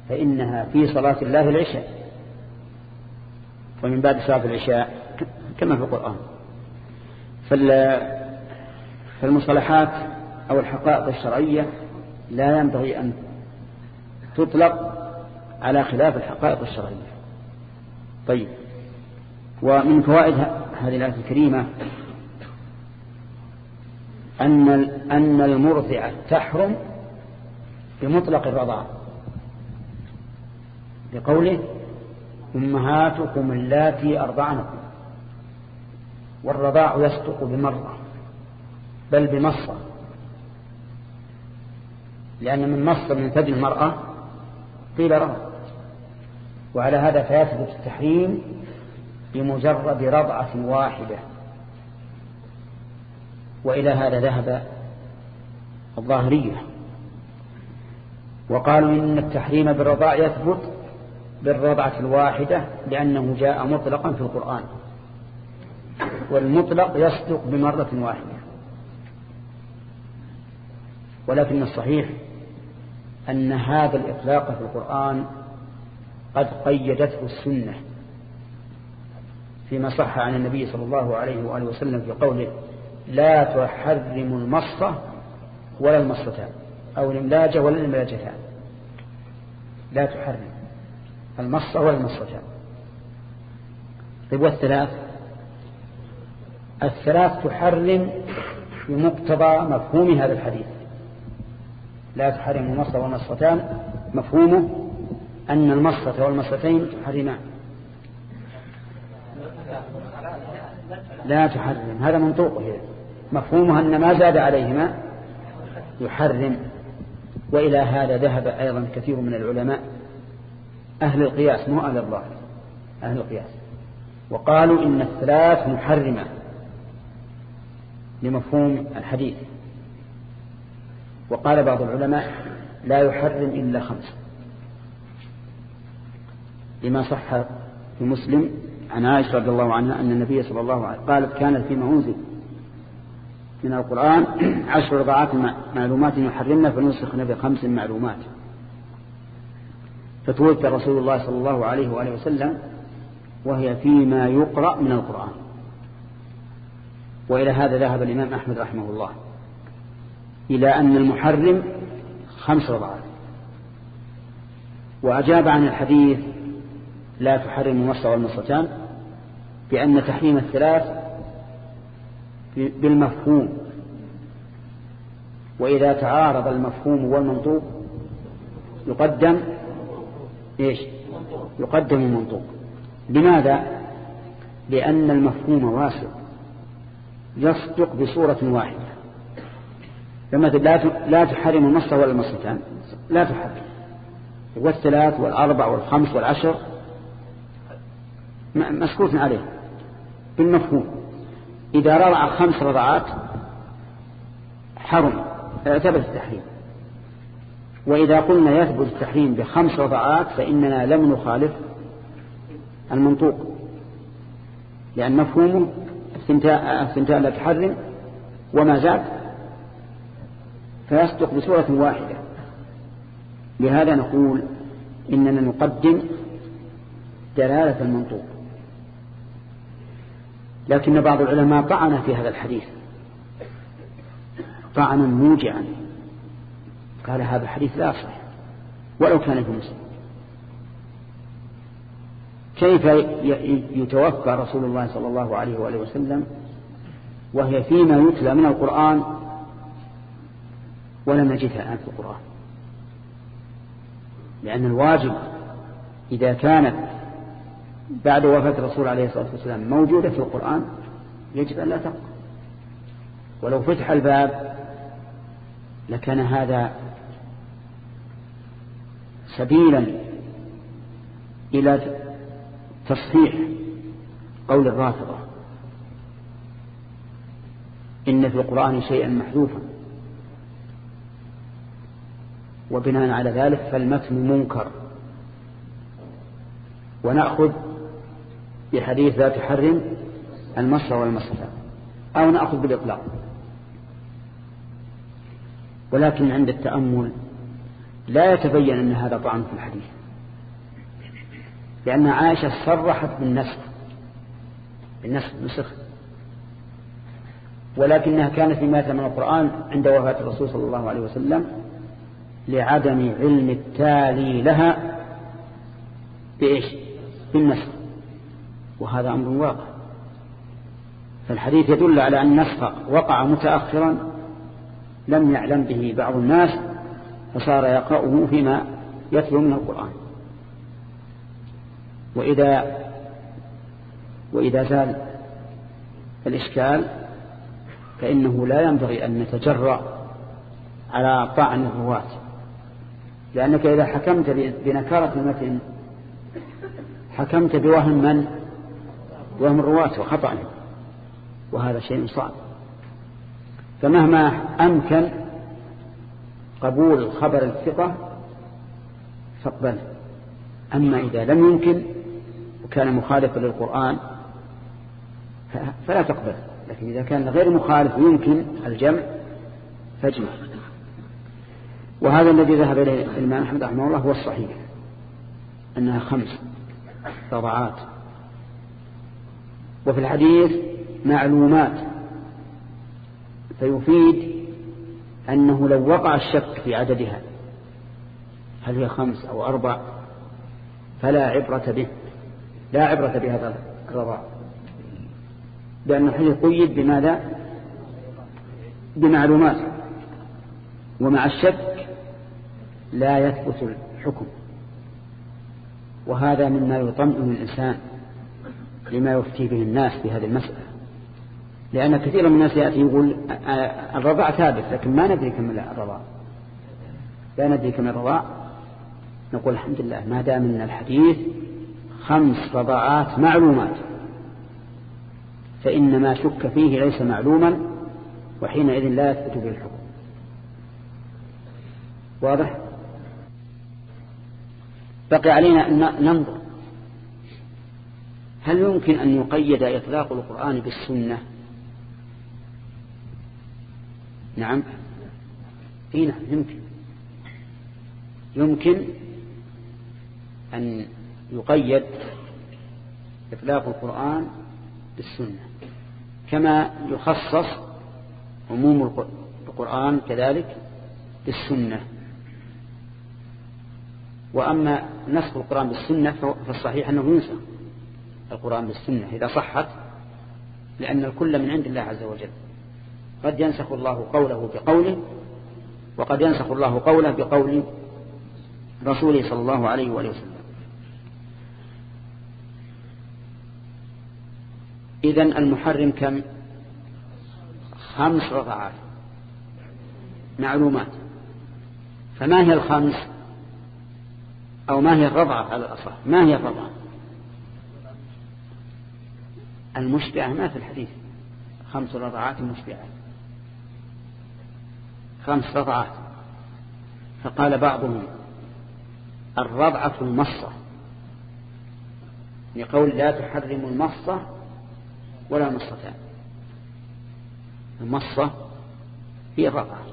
فإنها في صلاة الله العشاء. ومن بعد صلاة العشاء كما في القرآن. فالمصطلحات أو الحقائق الشرعية لا ينبغي أن تطلق على خلاف الحقائق الشرعية. طيب ومن فوائد هذه الآية الكريمة أن أن المرضعة تحرم بمطلق الرضاعة لقوله أمهاتكم اللاتي أرضعنكم. والرضاع يصدق بمرة بل بمصة لأن من مصة من ثدي المرأة قيل رضع. وعلى هذا فيثبت التحريم بمجرد رضعة واحدة. وإلى هذا ذهب الظاهرية. وقالوا إن التحريم بالرضاع يثبت بالرضعة الواحدة لأنه جاء مطلقا في القرآن. والمطلق يصدق بمرة واحدة. ولكن الصحيح أن هذا الإطلاق في القرآن قد قيدته السنة فيما صح عن النبي صلى الله عليه وآله وسلم في قوله لا تحرم المصة ولا المصتان أو الإملاجة ولا الإملاجتان. لا تحرم المصة ولا المصتان. طيب والثلاث؟ الثلاث تحرم بمقتضى مفهوم هذا الحديث. لا تحرم المصة والمصتان مفهومه أن المصة والمصتين تحرمان. لا تحرم هذا منطوقه مفهومها أن ما زاد عليهما يحرم وإلى هذا ذهب أيضا كثير من العلماء. أهل القياس مو أهل الظاهر أهل القياس. وقالوا إن الثلاث محرمة لمفهوم الحديث. وقال بعض العلماء لا يحرم إلا خمس. لما صح في مسلم عن عائشة رضي الله عنها أن النبي صلى الله عليه وسلم قالت كانت فيما أنزل من القرآن عشر رضعات معلومات يحرمنا فنسخنا بخمس معلومات. فتوفي رسول الله صلى الله عليه وآله وسلم وهي فيما يقرأ من القرآن. وإلى هذا ذهب الإمام أحمد رحمه الله. إلى أن المحرم خمس رضعات وأجاب عن الحديث لا تحرم المصة والمصتان بأن تحريم الثلاث بالمفهوم. وإذا تعارض المفهوم والمنطوق يقدم إيش؟ يقدم المنطوق. لماذا؟ لأن المفهوم واسع. يصدق بصورة واحدة. فمثل لا تحرم النص ولا المصتان لا تحرم. والثلاث والأربع والخمس والعشر مسكوت عليه. بالمفهوم. إذا رضع خمس رضعات حرم ثبت التحريم. وإذا قلنا يثبت التحريم بخمس رضعات فإننا لم نخالف المنطوق. لأن مفهومه الثنتان لا تحرم وما زاد فيصدق بصورة واحدة. لهذا نقول إننا نقدم دلالة المنطوق. لكن بعض العلماء طعن في هذا الحديث. طعنا موجعا. قال هذا الحديث لا صح ولو كان في مسلم. كيف يتوفى رسول الله صلى الله عليه وآله وسلم وهي فيما يتلى من القرآن ولم نجدها الآن في القرآن؟ لأن الواجب إذا كانت بعد وفاة الرسول عليه الصلاة والسلام موجودة في القرآن يجب أن لا تبقى ولو فتح الباب لكان هذا سبيلا إلى تصحيح قول الرافضة. إن في القرآن شيئا محذوفا. وبناء على ذلك فالمتن منكر. ونأخذ بحديث لا تحرم المصر والمصفى أو نأخذ بالإطلاق. ولكن عند التأمل لا يتبين أن هذا طعن في الحديث لأن عائشة صرحت بالنسخ بالنسخ نسخ ولكنها كانت لما من القرآن عند وفاة الرسول صلى الله عليه وسلم لعدم علم التالي لها بإيش؟ بالنسخ. وهذا أمر واقع. فالحديث يدل على أن النسخ وقع متأخرا لم يعلم به بعض الناس فصار يقرأه فيما يتلو من القرآن. وإذا وإذا زال الإشكال فإنه لا ينبغي أن نتجرأ على طعن الرواة. لأنك إذا حكمت بنكارة المتن حكمت بوهم من؟ وهم الرواة وخطأ. وهذا شيء صعب. فمهما أمكن قبول خبر الثقة فاقبله أما إذا لم يمكن وكان مخالفا للقرآن فلا تقبل. لكن إذا كان غير مخالف ويمكن الجمع فاجمع. وهذا الذي ذهب إليه الإمام أحمد رحمه الله هو الصحيح أنها خمس رضعات وفي الحديث معلومات. فيفيد أنه لو وقع الشك في عددها هل هي خمس أو أربع فلا عبرة به لا عبرة بهذا الرضاع لأن الحديث قيد بماذا؟ بمعلومات. ومع الشك لا يثبت الحكم. وهذا مما يطمئن الإنسان. لما يفتي به الناس في هذه المسألة. لأن كثير من الناس يأتي يقول الرضاع ثابت لكن ما ندري كم الرضاع لا ندري كم الرضاع نقول الحمد لله ما دام من الحديث خمس رضاعات معلومات فإن ما شك فيه ليس معلوما وحينئذ لا يثبت به الحكم. واضح؟ بقي علينا أن ننظر. هل يمكن أن يقيد إطلاق القرآن بالسنة؟ نعم. إي نعم يمكن. يمكن أن يقيد إطلاق القرآن بالسنة كما يخصص عموم القرآن كذلك بالسنة. وأما نسخ القرآن بالسنة فالصحيح أنه ينسخ. القرآن بالسنة إذا صحت لأن الكل من عند الله عز وجل. قد ينسخ الله قوله بقوله وقد ينسخ الله قوله بقول رسوله صلى الله عليه وآله وسلم. إذن المحرم كم؟ خمس رضعات. معلومات. فما هي الخمس؟ أو ما هي الرضعة على الأصح؟ ما هي الرضعة؟ المشبعة ما في الحديث. خمس رضعات مشبعات خمس رضعات. فقال بعضهم الرضعة المصة. لقول لا تحرم المصة ولا مصتان. المصة هي الرضعة.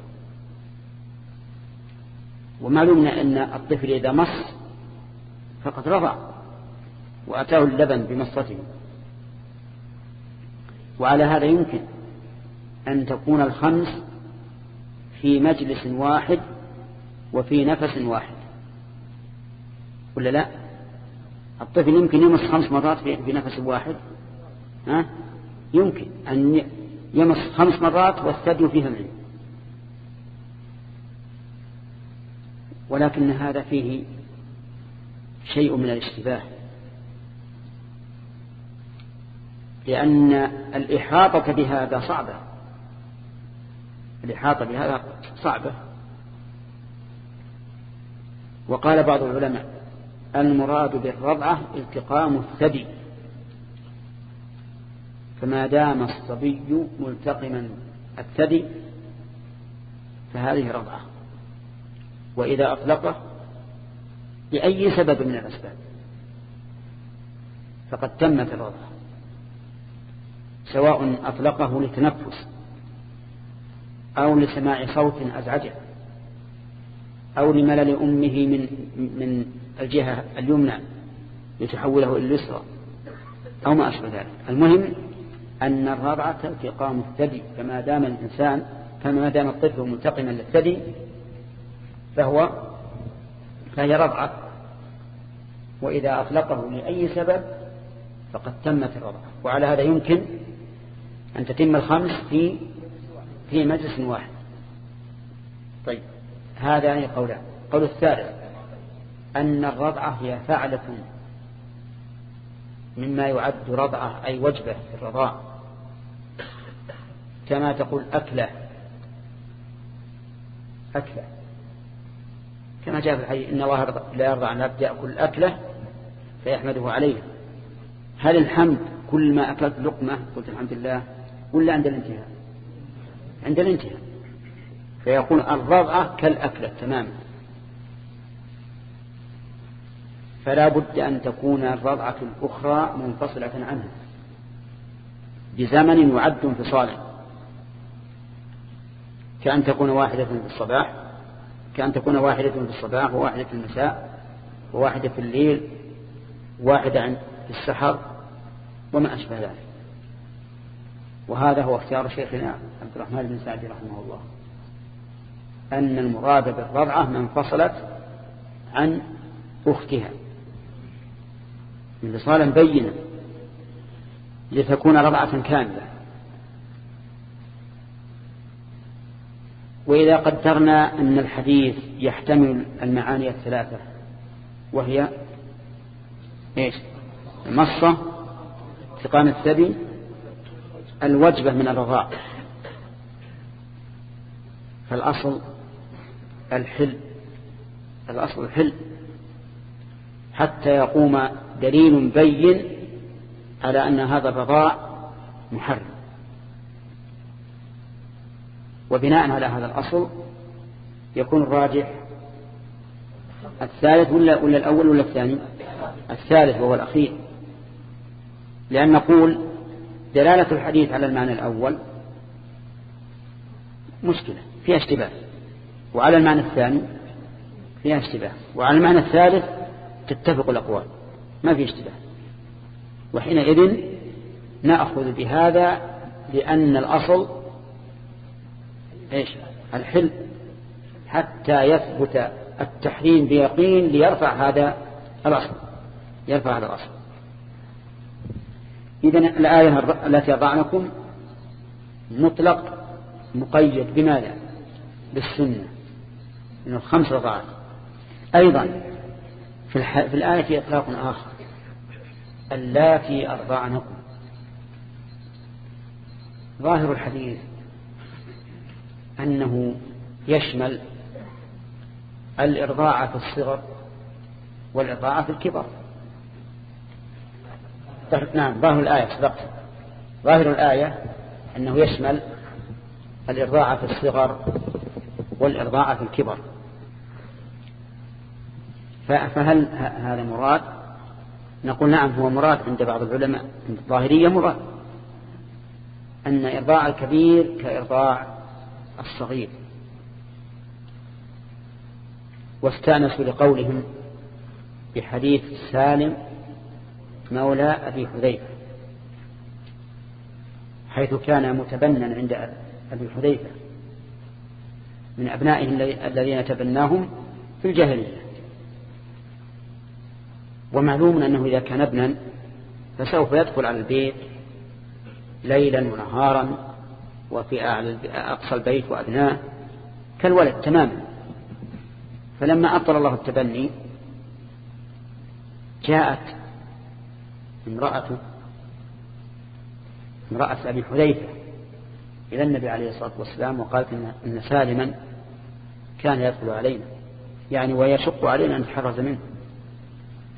ومعلومنا أن الطفل إذا مص فقد رضع وأتاه اللبن بمصته. وعلى هذا يمكن أن تكون الخمس في مجلس واحد وفي نفس واحد. ولا لا؟ الطفل يمكن يمس خمس مرات في نفس واحد؟ ها؟ يمكن أن يمس خمس مرات والثدي فيها منه. ولكن هذا فيه شيء من الاشتباه. لأن الإحاطة بهذا صعبة. الإحاطة بهذا صعبة. وقال بعض العلماء المراد بالرضعة التقام الثدي. فما دام الصبي ملتقما الثدي فهذه رضعة. وإذا أطلقه لأي سبب من الأسباب فقد تمت الرضعة. سواء أطلقه لتنفس أو لسماع صوت أزعجه أو لملل أمه من من الجهة اليمنى لتحوله إلى اليسرى أو ما أشبه ذلك. المهم أن الرضعة التقام الثدي فما دام الإنسان فما دام الطفل ملتقما للثدي فهو فهي رضعة. وإذا أطلقه لأي سبب فقد تمت الرضعة. وعلى هذا يمكن أن تتم الخمس في في مجلس واحد. طيب. هذا يعني قولان قول الثالث. أن الرضعة هي فعلة مما يعد رضعة أي وجبة في الرضاع. كما تقول أكلة. أكلة. كما جاء في الحديث إن الله لا يرضى عن العبد يأكل الأكلة فيحمده عليه هل الحمد كل ما أكلت لقمة؟ قلت الحمد لله. ولا عند الانتهاء؟ عند الانتهاء. فيكون الرضعة كالأكلة تماما فلا بد أن تكون الرضعة الأخرى منفصلة عنها. بزمن يعد انفصالا كأن تكون واحدة في الصباح كأن تكون واحدة في الصباح وواحدة في المساء وواحدة في الليل واحدة في السحر وما أشبه ذلك. وهذا هو اختيار شيخنا عبد الرحمن بن سعد رحمه الله. أن المراد بالرضعة من انفصلت عن أختها. انفصالا بينا لتكون رضعة كاملة. وإذا قدرنا أن الحديث يحتمل المعاني الثلاثة وهي إيش؟ المصة ثقان الثبي الوجبة من الرضاع فالأصل الحل الأصل الحل حتى يقوم دليل بين على أن هذا الرضاع محرم. وبناء على هذا الأصل يكون الراجح الثالث ولا, ولا الأول ولا الثاني؟ الثالث وهو الأخير. لأن نقول دلالة الحديث على المعنى الأول مشكلة فيها اشتباه. وعلى المعنى الثاني فيها اشتباه. وعلى المعنى الثالث تتفق الأقوال. ما في اشتباه. وحينئذ نأخذ بهذا لأن الأصل إيش؟ الحل حتى يثبت التحريم بيقين ليرفع هذا الأصل يرفع هذا الأصل. إذن الآية التي أضعنكم مطلق مقيد بماذا؟ بالسنة. من الخمس رضعات أيضا في, الح... في الآية إطلاق آخر. اللاتي أرضعنكم ظاهر الحديث أنه يشمل الإرضاع في الصغر والإرضاع في الكبر. نعم ظاهر الآية صدقت. ظاهر الآية أنه يشمل الإرضاع في الصغر والإرضاع في الكبر. فهل هذا مراد؟ نقول نعم هو مراد عند بعض العلماء. عند الظاهرية مراد. أن إرضاع الكبير كإرضاع الصغير. واستأنسوا لقولهم بحديث سالم مولى أبي حذيفة حيث كان متبنا عند أبي حذيفة من أبنائه الذين تبناهم في الجاهلية. ومعلوم أنه إذا كان ابنا فسوف يدخل على البيت ليلا ونهارا وفي أقصى البيت وأدناه كالولد تماما. فلما أبطل الله التبني جاءت امرأة امرأة أبي حذيفة إلى النبي عليه الصلاة والسلام وقالت إن سالما كان يدخل علينا يعني ويشق علينا أن نتحرز منه.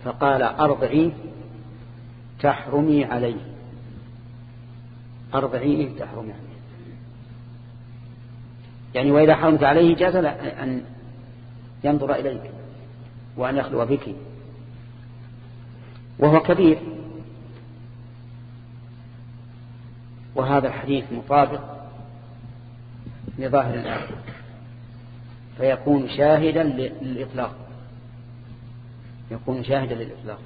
فقال أرضعي تحرمي عليه أرضعيه تحرمي عليه يعني وإذا حرمت عليه جاز أن ينظر إليك وأن يخلو بك. وهو كبير. وهذا الحديث مطابق لظاهر الآية. فيكون شاهدا للإطلاق. يكون شاهدا للإطلاق.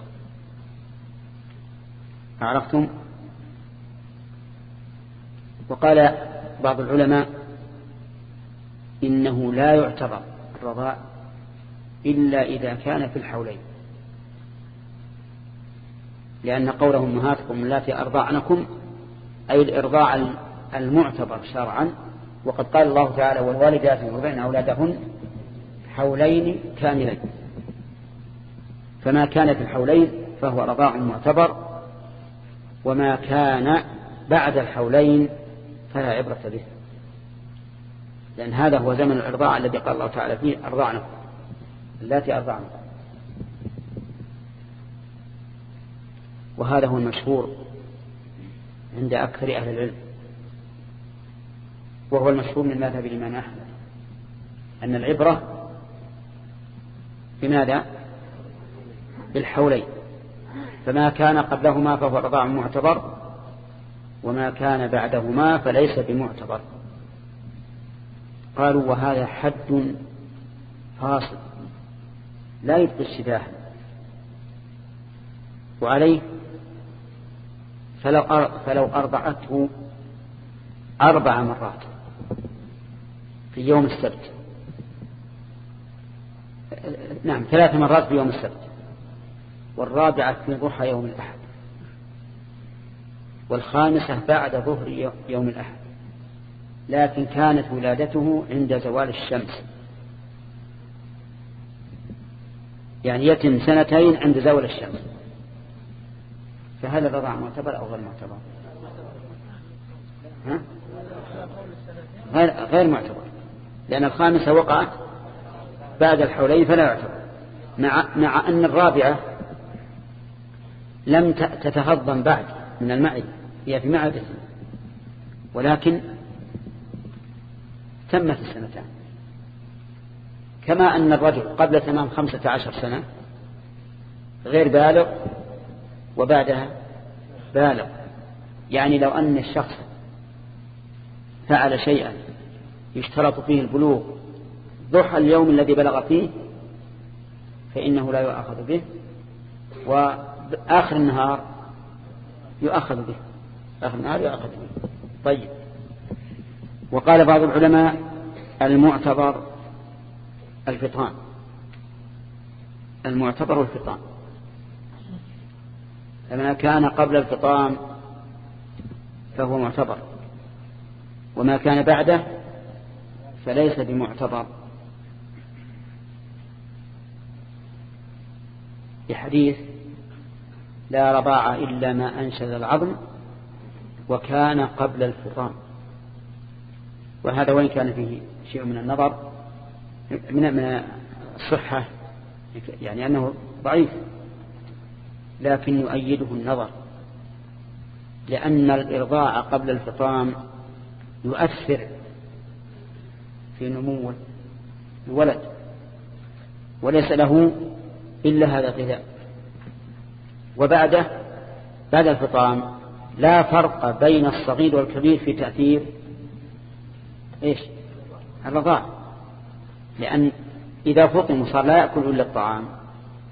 عرفتم؟ وقال بعض العلماء إنه لا يعتبر الرضاء إلا إذا كان في الحولين. لأن قوله أمهاتكم التي أرضعنكم أي الإرضاع المعتبر شرعا. وقد قال الله تعالى والوالدات يرضعن أولادهن حولين كاملين. فما كان في الحولين فهو رضاع معتبر وما كان بعد الحولين فلا عبرة به. لأن هذا هو زمن الإرضاع الذي قال الله تعالى فيه أرضعنا اللاتي أرضعنا وهذا هو المشهور عند أكثر أهل العلم وهو المشهور من مذهب الإمام أحمد. أن العبرة بماذا؟ بالحولين فما كان قبلهما فهو رضاع معتبر وما كان بعدهما فليس بمعتبر. قالوا وهذا حد فاصل لا يبقي الشباه وعليه فلو فلو أرضعته أربع مرات في يوم السبت. نعم ثلاث مرات في يوم السبت. والرابعة في ضحى يوم الأحد. والخامسة بعد ظهر يوم الأحد. لكن كانت ولادته عند زوال الشمس. يعني يتم سنتين عند زوال الشمس. فهل الرضاع معتبر أو غير معتبر؟ ها؟ غير, غير معتبر. لأن الخامسة وقعت بعد الحولين فلا يعتبر. مع, مع أن الرابعة لم تتهضم بعد من المعدة. هي في معدة. ولكن تمت السنتان. كما أن الرجل قبل تمام خمسة عشر سنة غير بالغ وبعدها بالغ. يعني لو أن الشخص فعل شيئا يشترط فيه البلوغ ضحى اليوم الذي بلغ فيه فإنه لا يؤخذ به وآخر النهار يؤخذ به. آخر النهار يؤخذ به. طيب. وقال بعض العلماء المعتبر الفطان. المعتبر الفطان. فما كان قبل الفطام فهو معتبر. وما كان بعده فليس بمعتبر. بحديث لا رضاع إلا ما أنشد العظم وكان قبل الفطام. وهذا وإن كان فيه شيء من النظر من الصحة يعني أنه ضعيف. لكن يؤيده النظر لأن الإرضاع قبل الفطام يؤثر في نمو الولد وليس له إلا هذا الغذاء. وبعده بعد الفطام لا فرق بين الصغير والكبير في تأثير إيش؟ الرضاع لأن إذا فطم وصار لا يأكل إلا الطعام.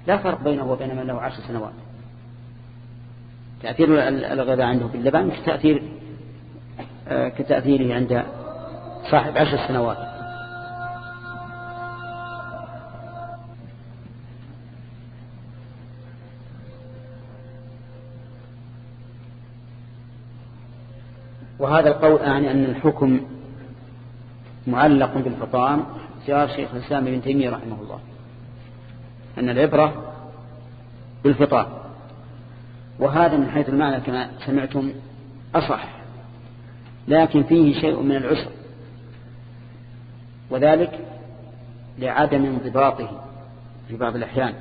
لا فرق بينه وبين من له عشر سنوات. تأثير الغذاء عنده باللبن كتأثير آه، كتأثيره عند صاحب عشر سنوات. وهذا القول يعني أن الحكم معلق بالفطام اختيار شيخ الإسلام ابن تيمية رحمه الله. أن العبرة بالفطام. وهذا من حيث المعنى كما سمعتم أصح لكن فيه شيء من العسر وذلك لعدم انضباطه في بعض الأحيان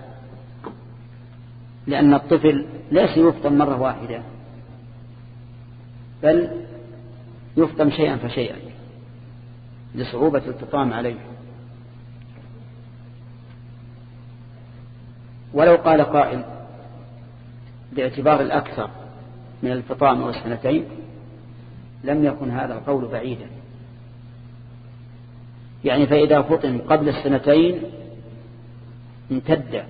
لأن الطفل ليس يفطم مرة واحدة بل يفطم شيئا فشيئا لصعوبة الفطام عليه. ولو قال قائل باعتبار الأكثر من الفطام والسنتين لم يكن هذا القول بعيدا. يعني فإذا فطن قبل السنتين امتد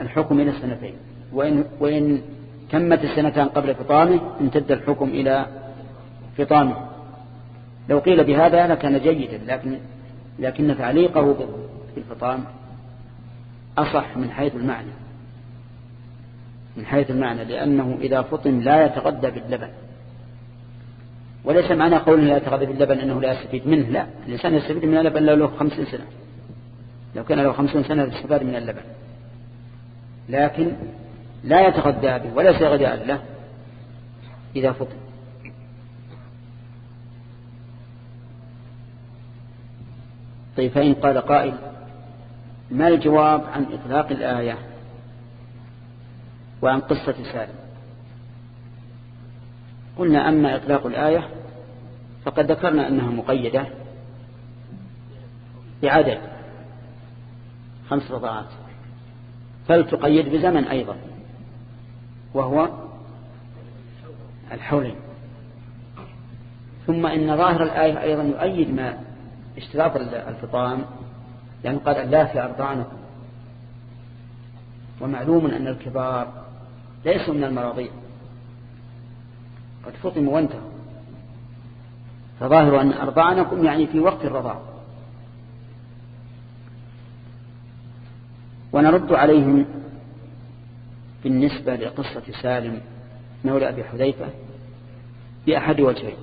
الحكم إلى السنتين. وإن, وإن تمت السنتان قبل فطامه امتد الحكم إلى فطامه. لو قيل بهذا لكان جيدا لكن لكن تعليقه بالفطام أصح من حيث المعنى. من حيث المعنى لأنه إذا فطن لا يتغذى باللبن. وليس معنى قوله لا يتغذى باللبن أنه لا يستفيد منه لا. الإنسان يستفيد من اللبن لو له خمسين سنة. لو كان له خمسين سنة يستفاد من اللبن. لكن لا يتغذى به وليس غذاء له إذا فطن. طيب فإن قال قائل ما الجواب عن إطلاق الآية؟ وعن قصة سالم. قلنا أما إطلاق الآية فقد ذكرنا أنها مقيدة بعدد خمس رضاعات فلتقيد بزمن أيضا وهو الحولين ثم إن ظاهر الآية أيضا يؤيد ما اشتراط الفطام لأنه قال اللاتي أرضعنكم ومعلوم أن الكبار ليسوا من المراضيع. قد فطموا وانتهوا. فظاهر أن أرضعنكم يعني في وقت الرضاع. ونرد عليهم بالنسبة لقصة سالم مولى أبي حذيفة بأحد وجهين.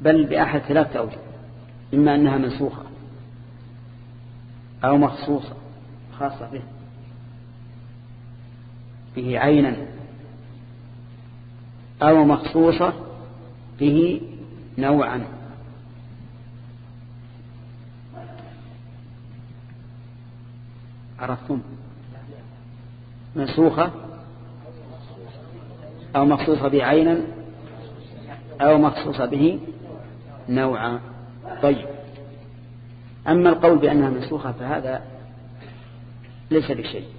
بل بأحد ثلاثة أوجه إما أنها منسوخة أو مخصوصة خاصة به. به عينا أو مخصوصة به نوعا. عرفتم؟ منسوخة أو مخصوصة بعينا أو مخصوصة به نوعا. طيب. أما القول بأنها منسوخة فهذا ليس بشيء.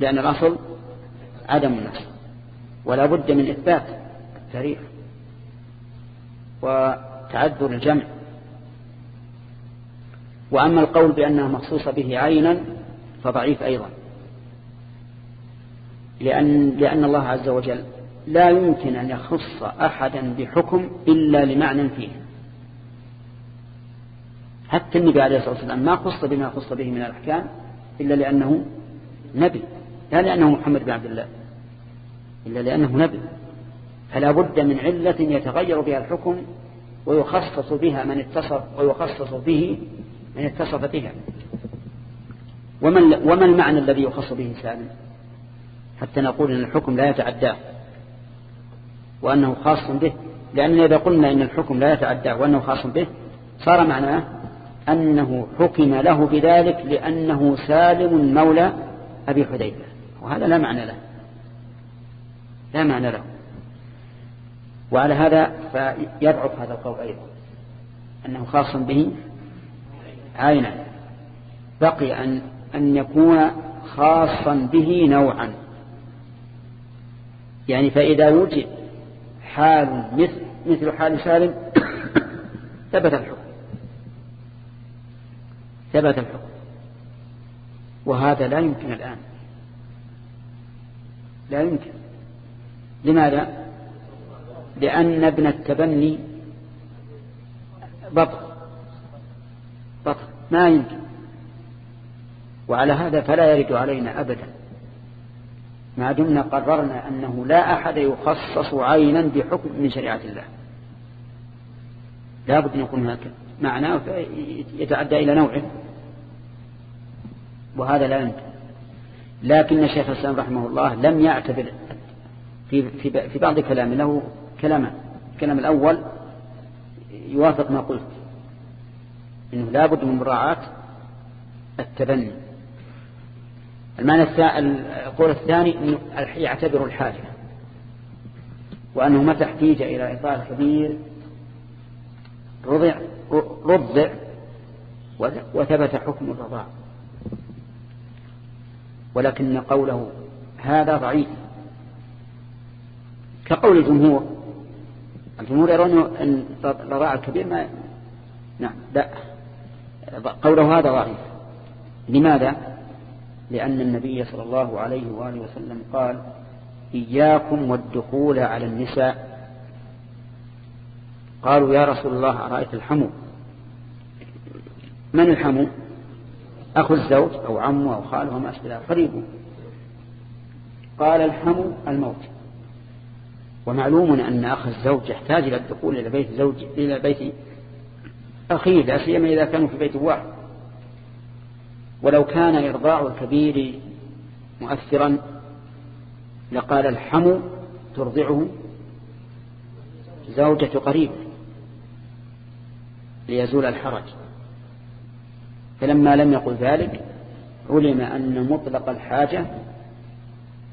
لأن الأصل عدم النسخ ولا بد من إثبات التاريخ وتعذر الجمع. وأما القول بأنها مخصوصة به عينا فضعيف أيضا. لأن, لأن الله عز وجل لا يمكن أن يخص أحدا بحكم إلا لمعنى فيه. حتى النبي عليه الصلاة والسلام ما خص بما خص به من الأحكام إلا لأنه نبي. لا لأنه محمد بن عبد الله إلا لأنه نبي. فلا بد من علة يتغير بها الحكم ويخصص بها من اتصف ويخصص به من اتصف بها. وما وما المعنى الذي يخص به سالم حتى نقول إن الحكم لا يتعداه وأنه خاص به. لأننا إذا قلنا إن الحكم لا يتعداه وأنه خاص به صار معناه أنه حكم له بذلك لأنه سالم مولى أبي حذيفة. وهذا لا معنى له. لا معنى له. وعلى هذا فيضعف هذا القول أيضا. أنه خاص به عينا. بقي أن, أن يكون خاصا به نوعا. يعني فإذا وجد حال مثل, مثل حال سالم ثبت الحكم. ثبت الحكم. وهذا لا يمكن الآن. لا يمكن. لماذا؟ لأن ابن التبني بطل. بطل. ما يمكن. وعلى هذا فلا يرد علينا أبدا. ما دمنا قررنا أنه لا أحد يخصص عينا بحكم من شريعة الله. لا بد أن يكون هناك معناه يتعدى إلى نوعه. وهذا لا يمكن. لكن الشيخ الإسلام رحمه الله لم يعتبر في, في, في بعض كلامه له كلامان الكلام الأول يوافق ما قلت إنه لا بد من مراعاة التبني. المعنى القول الثاني أنه يعتبر الحاجة وأنه متى احتيج إلى إطار كبير رضع رضع وثبت حكم الرضاع. ولكن قوله هذا ضعيف. كقول الجمهور الجمهور يرون أن الرضاع الكبير ما نعم لا. قوله هذا ضعيف. لماذا؟ لأن النبي صلى الله عليه وآله وسلم قال إياكم والدخول على النساء. قالوا يا رسول الله أرأيت الحمو؟ من الحمو؟ أخو الزوج أو عمه أو خاله وما أشبه قريبه قال الحمو الموت. ومعلوم أن أخ الزوج يحتاج إلى الدخول إلى بيت زوج إلى بيت أخيه لا سيما إذا كانوا في بيت واحد. ولو كان إرضاع الكبير مؤثرا لقال الحمو ترضعه زوجة قريب ليزول الحرج. فلما لم يقل ذلك علم أن مطلق الحاجة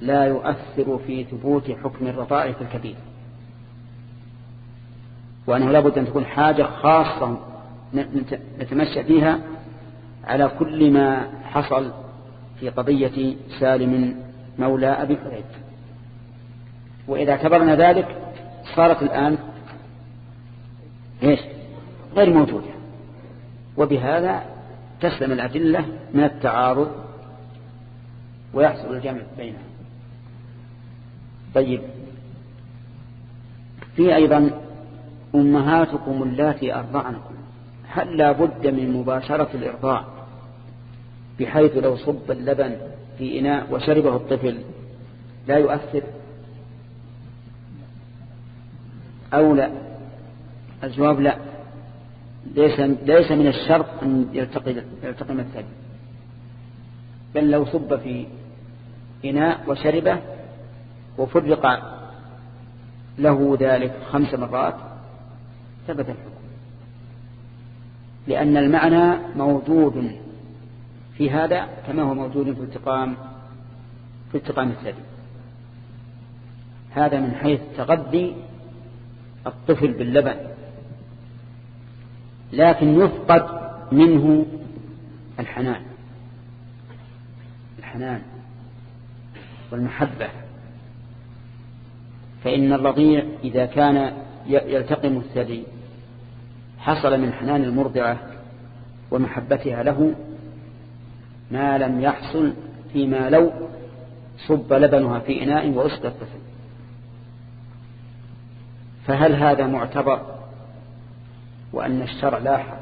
لا يؤثر في ثبوت حكم الرضاع في الكبير. وأنه لابد أن تكون حاجة خاصة نتمشى فيها على كل ما حصل في قضية سالم مولى أبي حريب وإذا اعتبرنا ذلك صارت الآن غير موجودة. وبهذا تسلم الأدلة من التعارض ويحصل الجمع بينها طيب. في أيضا أمهاتكم اللاتي أرضعنكم. هل لا بد من مباشرة الإرضاع بحيث لو صب اللبن في إناء وشربه الطفل لا يؤثر؟ أو لا؟ الجواب لا. ليس ليس من الشرط أن يلتقي يلتقي الثدي. بل لو صب في إناء وشربه وفرق له ذلك خمس مرات ثبت الحكم. لأن المعنى موجود في هذا كما هو موجود في التقام في التقام الثدي. هذا من حيث تغذي الطفل باللبن. لكن يفقد منه الحنان. الحنان والمحبة. فإن الرضيع إذا كان يلتقم الثدي حصل من حنان المرضعة ومحبتها له ما لم يحصل فيما لو صب لبنها في إناء وأسقى الطفل فهل هذا معتبر وأن الشرع لاحظ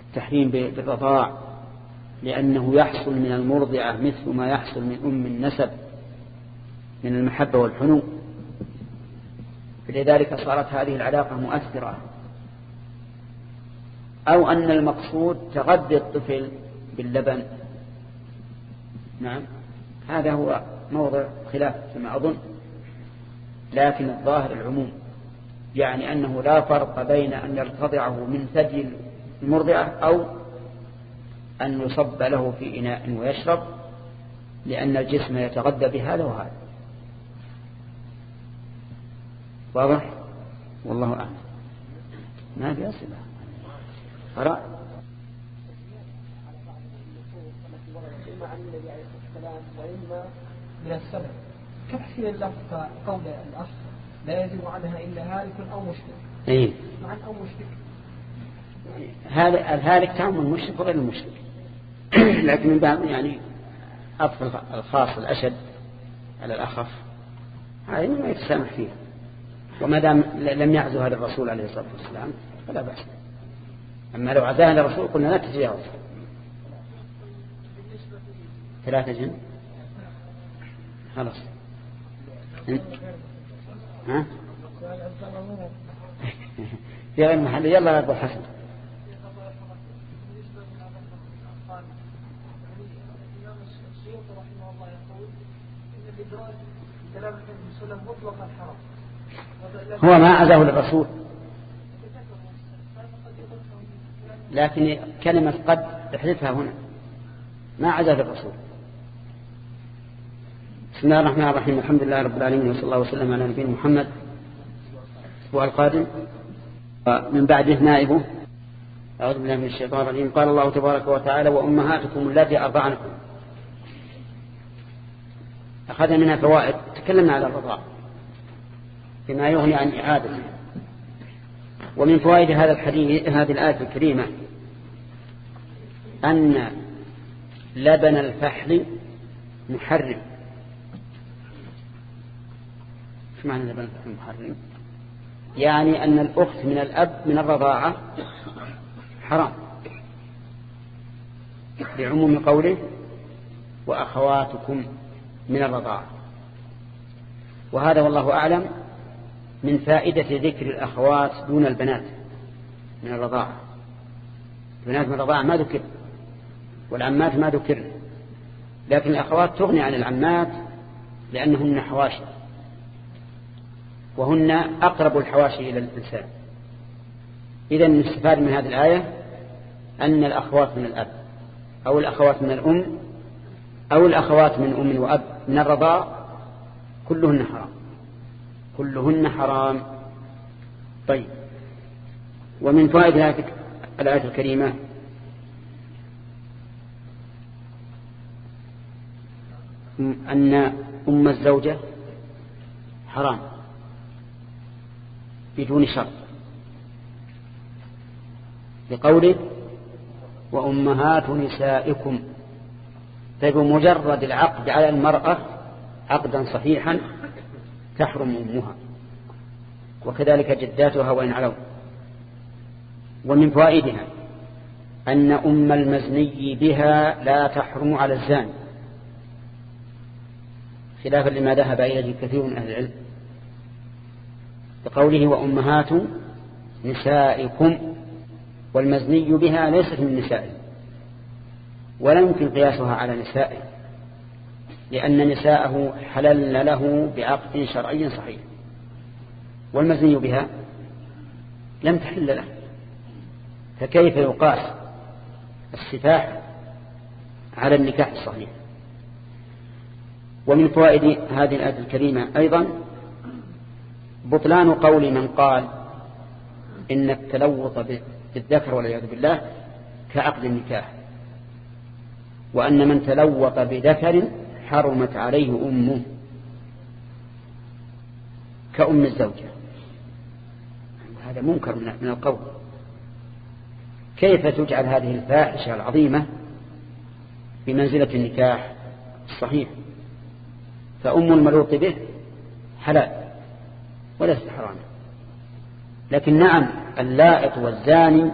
التحريم بالرضاع لأنه يحصل من المرضعة مثل ما يحصل من أم النسب من المحبة والحنو. فلذلك صارت هذه العلاقة مؤثرة. أو أن المقصود تغذي الطفل باللبن. نعم هذا هو موضع خلاف كما أظن لكن الظاهر العموم. يعني أنه لا فرق بين أن يرتضعه من ثدي المرضعة أو أن يصب له في إناء ويشرب لأن الجسم يتغذى بهذا وهذا. واضح؟ والله أعلم. ما في أصلة قرأ من السبب. كتحسين اللفظ قول الأخ لا يزيد عنها إلا هالك أو مشرك. أي مع أو مشرك. هذا الهالك تعم المشرك وغير المشرك. لكن من باب يعني أطف الخاص الأشد على الأخف. هذه ما يتسامح فيها. وما دام لم يعزها للرسول عليه الصلاة والسلام فلا بأس. أما لو عزاها للرسول قلنا لا تتجاوز ثلاثة جن. خلاص. في غير محل يلا يا أبو حسن هو ما عزاه للرسول. لكن كلمة قد احذفها هنا. ما عزاه للرسول. بسم الله الرحمن الرحيم الحمد لله رب العالمين وصلى الله وسلم على نبينا محمد الأسبوع القادم ومن بعده نائبه أعوذ بالله من الشيطان الرجيم قال الله تبارك وتعالى وأمهاتكم التي أرضعنكم أخذنا منها فوائد تكلمنا على الرضاع بما يغني عن إعادته ومن فوائد هذا الحديث هذه الآية الكريمة أن لبن الفحل محرم معنى لبن الفحل محرم يعني أن الأخت من الأب من الرضاعة حرام. لعموم قوله وأخواتكم من الرضاعة. وهذا والله أعلم من فائدة ذكر الأخوات دون البنات من الرضاعة. البنات من الرضاعة ما ذكر والعمات ما ذكر. لكن الأخوات تغني عن العمات لأنهن حواشي. وهن أقرب الحواشي إلى الإنسان. إذا نستفاد من هذه الآية أن الأخوات من الأب أو الأخوات من الأم أو الأخوات من أم وأب من الرضاء كلهن حرام. كلهن حرام. طيب. ومن فوائد هذه الآية الكريمة أن أم الزوجة حرام. بدون شرط. بقوله وأمهات نسائكم. فبمجرد العقد على المرأة عقدا صحيحا تحرم أمها وكذلك جداتها وإن علوا. ومن فوائدها أن أم المزني بها لا تحرم على الزاني خلافا لما ذهب إليه كثير من أهل العلم. بقوله وأمهات نسائكم والمزني بها ليست من نسائه ولا يمكن قياسها على نسائه لأن نساءه حللن له بعقد شرعي صحيح والمزني بها لم تحل له فكيف يقاس السفاح على النكاح الصحيح؟ ومن فوائد هذه الآية الكريمة أيضا بطلان قول من قال إن التلوط بالذكر والعياذ بالله كعقد النكاح وأن من تلوط بذكر حرمت عليه أمه كأم الزوجة. هذا منكر من القول. كيف تجعل هذه الفاحشة العظيمة بمنزلة النكاح؟ الصحيح فأم الملوط به حلال. وليست حراما. لكن نعم اللائط والزاني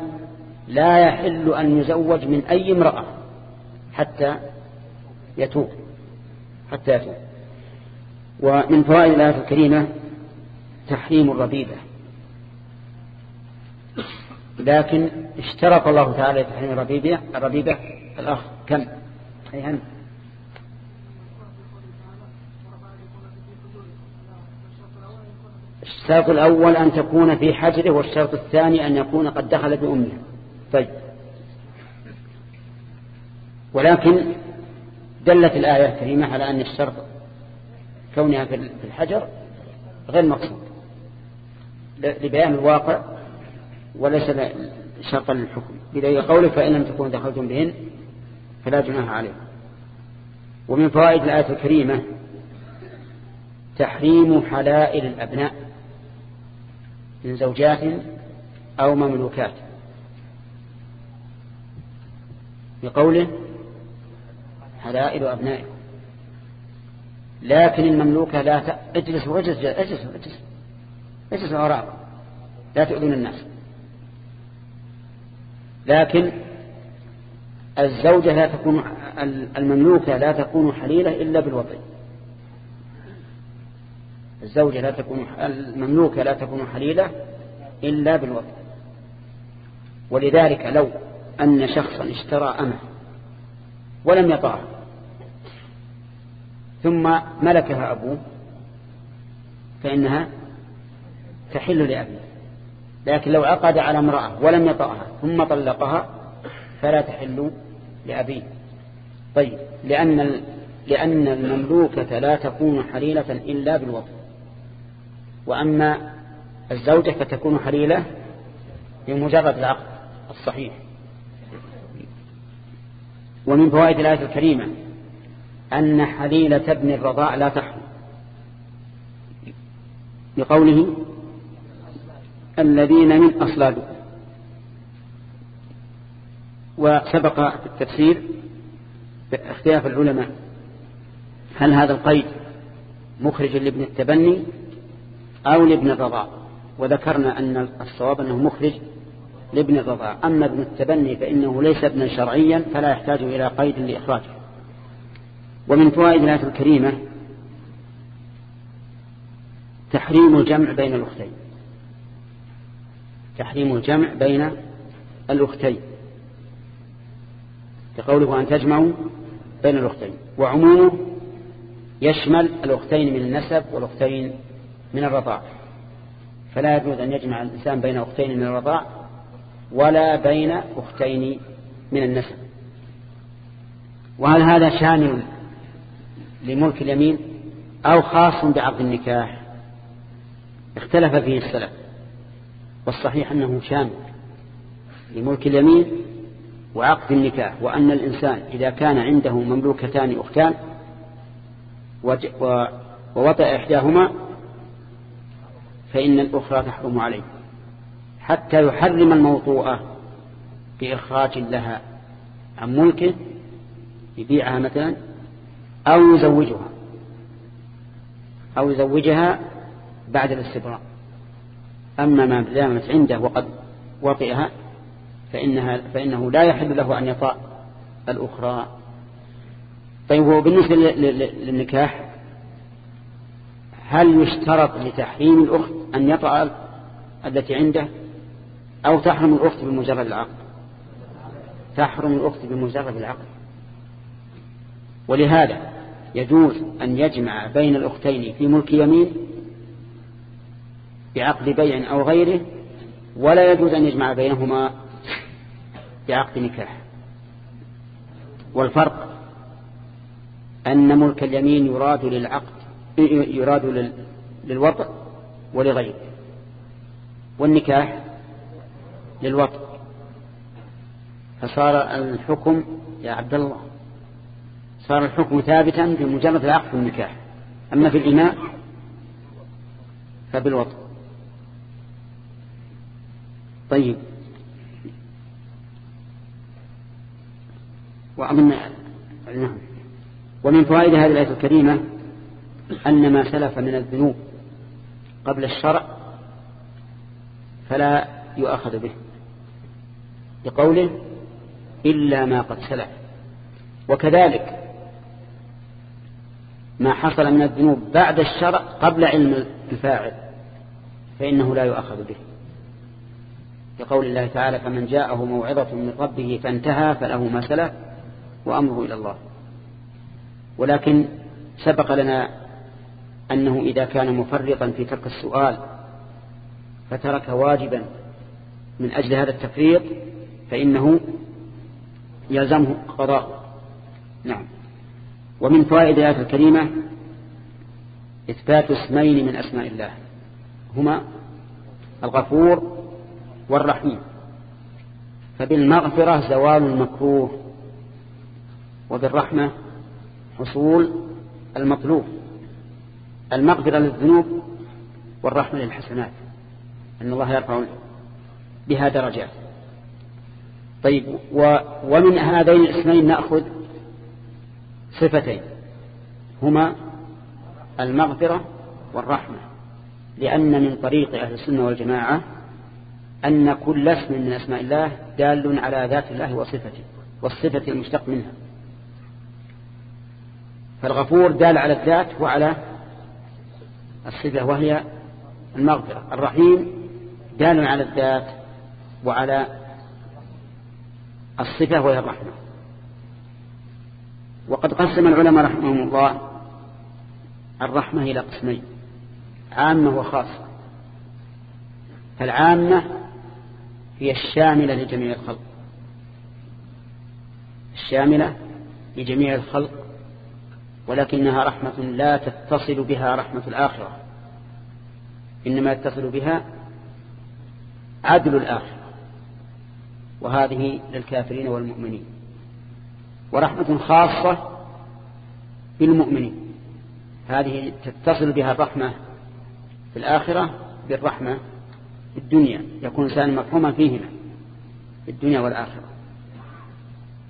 لا يحل أن يزوج من أي امرأة حتى يتوب حتى يتوب. ومن فوائد الآية الكريمة تحريم الربيبة. لكن اشترط الله تعالى تحريم الربيبة الربيبة الأخ كم؟ أي هم الشرط الأول أن تكون في حجره والشرط الثاني أن يكون قد دخل بأمه. طيب. ولكن دلت الآية الكريمة على أن الشرط كونها في الحجر غير مقصود. لبيان الواقع وليس شرطا للحكم. بدليل قوله فإن لم تكونوا دخلتم بهن فلا جناح عليكم. ومن فوائد الآية الكريمة تحريم حلائل الأبناء. من زوجات أو مملوكات. بقوله حلائل أبنائكم. لكن المملوكة لا ت... اجلسوا اجلسوا اجلسوا اجلسوا اجلسوا وراء لا تؤذون الناس. لكن الزوجة لا تكون المملوكة لا تكون حليلة إلا بالوطي الزوجة لا تكون المملوكة لا تكون حليلة إلا بالوطي ولذلك لو أن شخصا اشترى أمة ولم يطعها ثم ملكها أبوه فإنها تحل لأبيه. لكن لو عقد على امرأة ولم يطعها ثم طلقها فلا تحل لأبيه. طيب لأن لأن المملوكة لا تكون حليلة إلا بالوضع وأما الزوجة فتكون حليلة بمجرد العقد الصحيح. ومن فوائد الآية الكريمة أن حليلة ابن الرضاع لا تحرم. بقوله الذين من أصلابكم وسبق في التفسير اختلاف العلماء هل هذا القيد مخرج لابن التبني أو لابن الرضاع وذكرنا أن الصواب أنه مخرج لابن الرضاع أما ابن التبني فإنه ليس ابنا شرعيا فلا يحتاج إلى قيد لإخراجه. ومن فوائد الآية الكريمة تحريم الجمع بين الأختين. تحريم الجمع بين الأختين. كقوله أن تجمعوا بين الأختين. وعمومه يشمل الأختين من النسب والأختين من الرضاع. فلا يجوز أن يجمع الإنسان بين أختين من الرضاع ولا بين أختين من النسب. وهل هذا شامل لملك اليمين أو خاص بعقد النكاح؟ اختلف فيه السلف والصحيح أنه شامل لملك اليمين وعقد النكاح وأن الإنسان إذا كان عنده مملوكتان أختان ووطئ إحداهما فإن الأخرى تحرم عليه حتى يحرم الموطوءة بإخراج لها عن ملكه يبيعها مثلا أو يزوجها أو يزوجها بعد الاستبراء. أما ما دامت عنده وقد وطئها فإنها فإنه لا يحل له أن يطأ الأخرى. طيب هو بالنسبة للنكاح هل يشترط لتحريم الأخت أن يطأ التي عنده أو تحرم الأخت بمجرد العقد؟ تحرم الأخت بمجرد العقد. ولهذا يجوز أن يجمع بين الأختين في ملك يمين بعقد بيع أو غيره ولا يجوز أن يجمع بينهما بعقد نكاح. والفرق أن ملك اليمين يراد للعقد يراد للوطء ولغيره. والنكاح للوطء. فصار الحكم يا عبد الله صار الحكم ثابتا بمجرد العقد والنكاح أما في الإماء فبالوطء. طيب. وأظن نعم. ومن فوائد هذه الآية الكريمة أن ما سلف من الذنوب قبل الشرع فلا يؤخذ به بقوله إلا ما قد سلف. وكذلك ما حصل من الذنوب بعد الشرع قبل علم الفاعل فإنه لا يؤخذ به. لقول الله تعالى فمن جاءه موعظة من ربه فانتهى فله ما سلف وأمره إلى الله. ولكن سبق لنا أنه إذا كان مفرطا في ترك السؤال فترك واجبا من أجل هذا التفريط فإنه يلزمه قضاء نعم. ومن فوائد الآية الكريمة إثبات اسمين من أسماء الله. هما الغفور والرحيم. فبالمغفرة زوال المكروه وبالرحمة حصول المطلوب. المغفرة للذنوب والرحمة للحسنات. أن الله يرفع بها درجات. طيب و ومن هذين الاسمين نأخذ صفتين. هما المغفرة والرحمة. لأن من طريق أهل السنة والجماعة أن كل اسم من أسماء الله دال على ذات الله وصفته والصفة المشتق منها. فالغفور دال على الذات وعلى الصفة وهي المغفرة. الرحيم دال على الذات وعلى الصفة وهي الرحمة. وقد قسم العلماء رحمهم الله الرحمة إلى قسمين عامة وخاصة. فالعامة هي الشاملة لجميع الخلق. الشاملة لجميع الخلق ولكنها رحمة لا تتصل بها رحمة الآخرة. إنما يتصل بها عدل الآخرة. وهذه للكافرين والمؤمنين. ورحمة خاصة بالمؤمنين. هذه تتصل بها الرحمة في الآخرة بالرحمة في الدنيا. يكون إنسان مفهوما فيهما في الدنيا والآخرة.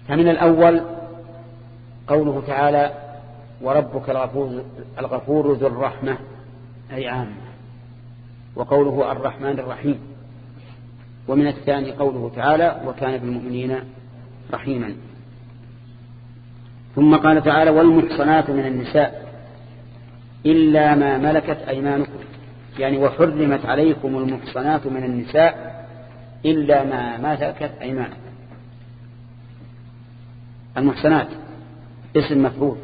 فمن الأول قوله تعالى وربك الغفور, الغفور ذو الرحمة أي عامة. وقوله الرحمن الرحيم. ومن الثاني قوله تعالى وكان بالمؤمنين رحيما. ثم قال تعالى والمحصنات من النساء إلا ما ملكت أيمانكم. يعني وحرمت عليكم المحصنات من النساء إلا ما ملكت أيمانكم. المحصنات اسم مفعول.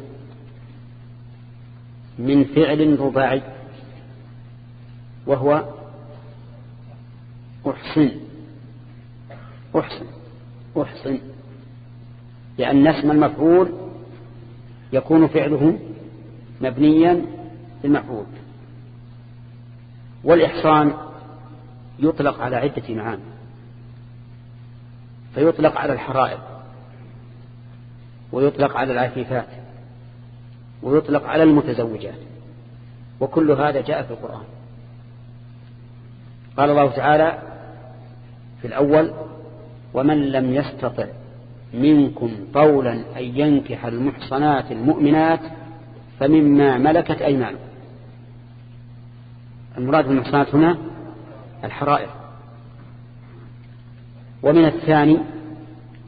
من فعل رباعي وهو أحسن. أحسن. أحسن. لأن اسم المفعول يكون فعله مبنيا المفعول والإحصان يطلق على عدة معاني. فيطلق على الحرائر ويطلق على العفيفات. ويطلق على المتزوجات. وكل هذا جاء في القرآن. قال الله تعالى في الأول ومن لم يستطع منكم طولا أن ينكح المحصنات المؤمنات فمما ملكت أيمانكم. المراد بالمحصنات هنا الحرائر. ومن الثاني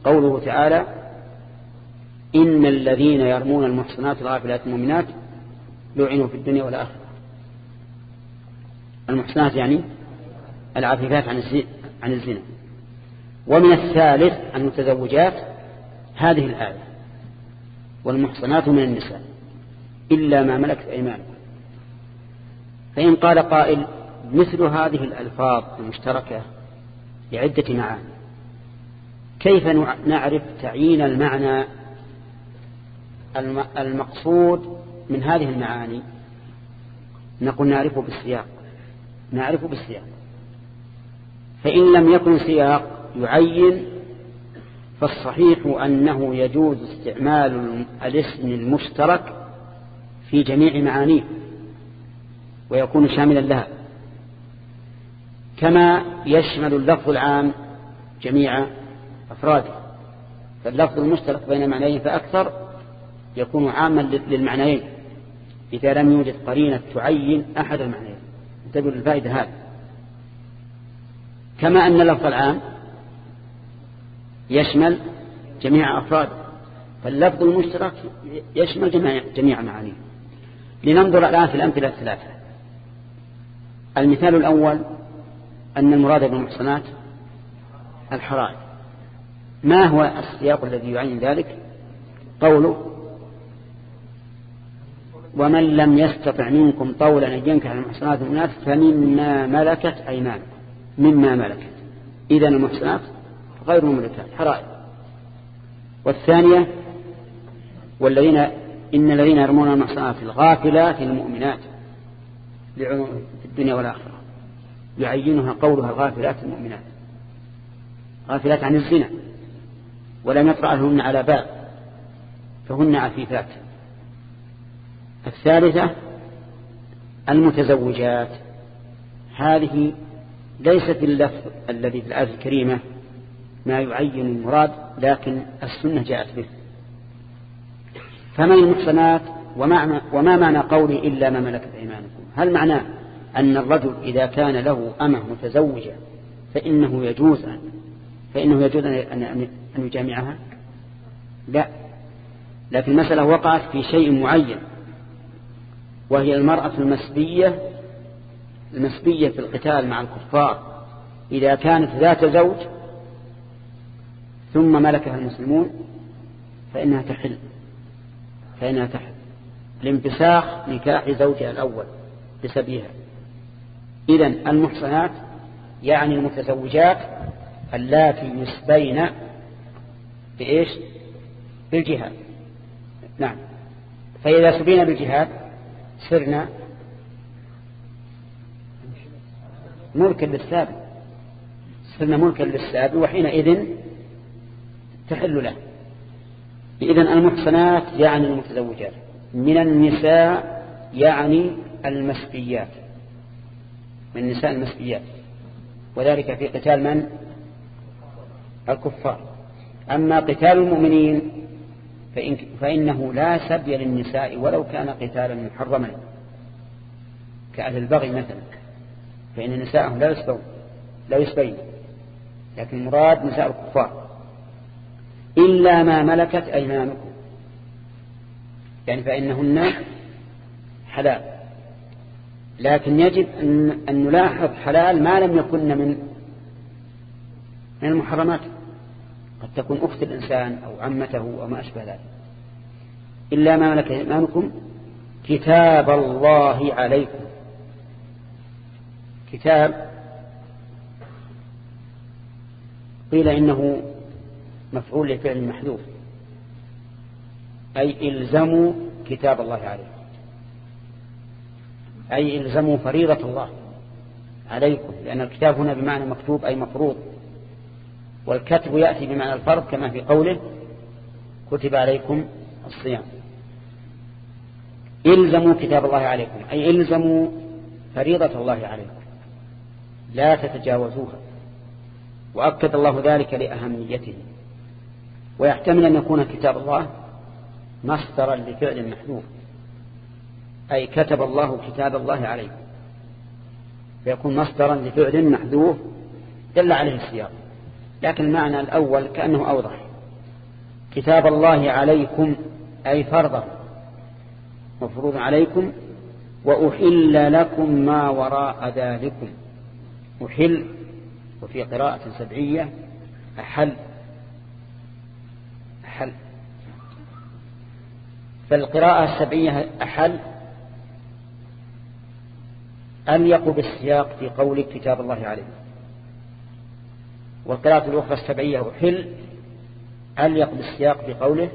قوله تعالى إن الذين يرمون المحصنات الغافلات المؤمنات لعنوا في الدنيا والآخرة. المحصنات يعني العفيفات عن الزنا ومن الثالث المتزوجات هذه الآية. والمحصنات من النساء. إلا ما ملكت أيمانكم. فإن قال قائل مثل هذه الألفاظ المشتركة لعدة معاني. كيف نعرف تعيين المعنى المقصود من هذه المعاني نقول نعرفه بالسياق. نعرفه بالسياق. فإن لم يكن سياق يعين فالصحيح أنه يجوز استعمال الاسم المشترك في جميع معانيه ويكون شاملا لها. كما يشمل اللفظ العام جميع أفراده. فاللفظ المشترك بين معنيين فأكثر يكون عاما للمعنيين. إذا لم يوجد قرينة تعين أحد المعنيين. انتبهوا للفائدة هذه. كما أن اللفظ العام يشمل جميع أفراده فاللفظ المشترك يشمل جميع, جميع معانيه. لننظر الآن في الأمثلة الثلاثة. المثال الأول أن المراد بالمحصنات الحرائر. ما هو السياق الذي يعين ذلك؟ قوله ومن لم يستطع منكم طولا أن ينكح المحصنات المؤمنات فمما ملكت أيمانكم. مما ملكت. إذا المحصنات غير مملكات حرائر. والثانية والذين إن الذين يرمون المحصنات الغافلات المؤمنات في الدنيا والآخرة يعينها قولها الغافلات المؤمنات. غافلات عن الزنا. ولم يطرأ لهن على باب فهن عفيفات. الثالثة المتزوجات. هذه ليست اللفظ الذي في الآية الكريمة ما يعين المراد لكن السنة جاءت به. فمن المحصنات ومعنى وما معنى قولي إلا ما ملكت أيمانكم؟ هل معناه أن الرجل إذا كان له أمة متزوجة فإنه يجوز أن فإنه يجوز أن يجامعها؟ لا. لكن المسألة وقعت في شيء معين. وهي المرأة المسبية المسبية في القتال مع الكفار. إذا كانت ذات زوج ثم ملكها المسلمون فإنها تحل. فإنها تحل. لانفساخ نكاح زوجها الأول بسبيها. إذا المحصنات يعني المتزوجات اللاتي يسبين بإيش؟ بالجهاد. نعم. فإذا سبينا بالجهاد صرنا ملكا للسابق. صرنا ملكا للسابق وحينئذ تحل له. إذن المحصنات يعني المتزوجات. من النساء يعني المسبيات. من النساء المسبيات. وذلك في قتال من؟ الكفار. أما قتال المؤمنين فإن فإنه لا سبي للنساء ولو كان قتالا محرما. كأهل البغي مثلا. فإن نساءهم لا يسبون لا يسبين. لكن المراد نساء الكفار. إلا ما ملكت أيمانكم. يعني فإنهن حلال. لكن يجب أن نلاحظ حلال ما لم يكن من من المحرمات. قد تكون أخت الإنسان أو عمته أو ما أشبه ذلك. إلا ما ملك إيمانكم كتاب الله عليكم. كتاب قيل إنه مفعول لفعل محذوف. أي إلزموا كتاب الله عليكم. أي إلزموا فريضة الله عليكم. لأن الكتاب هنا بمعنى مكتوب أي مفروض. والكتب يأتي بمعنى الفرض كما في قوله كتب عليكم الصيام. إلزموا كتاب الله عليكم أي إلزموا فريضة الله عليكم. لا تتجاوزوها. وأكد الله ذلك لأهميته. ويحتمل أن يكون كتاب الله مصدرا لفعل محذوف. أي كتب الله كتاب الله عليكم. فيكون مصدرا لفعل محذوف دل عليه السياق لكن المعنى الأول كأنه أوضح. كتاب الله عليكم أي فرضا. مفروض عليكم. وأحل لكم ما وراء ذلكم. أحل وفي قراءة سبعية أحل. أحل. فالقراءة السبعية أحل. أليق بالسياق في قول كتاب الله عليه والقراءة الأخرى السبعية أحل أليق بالسياق في قوله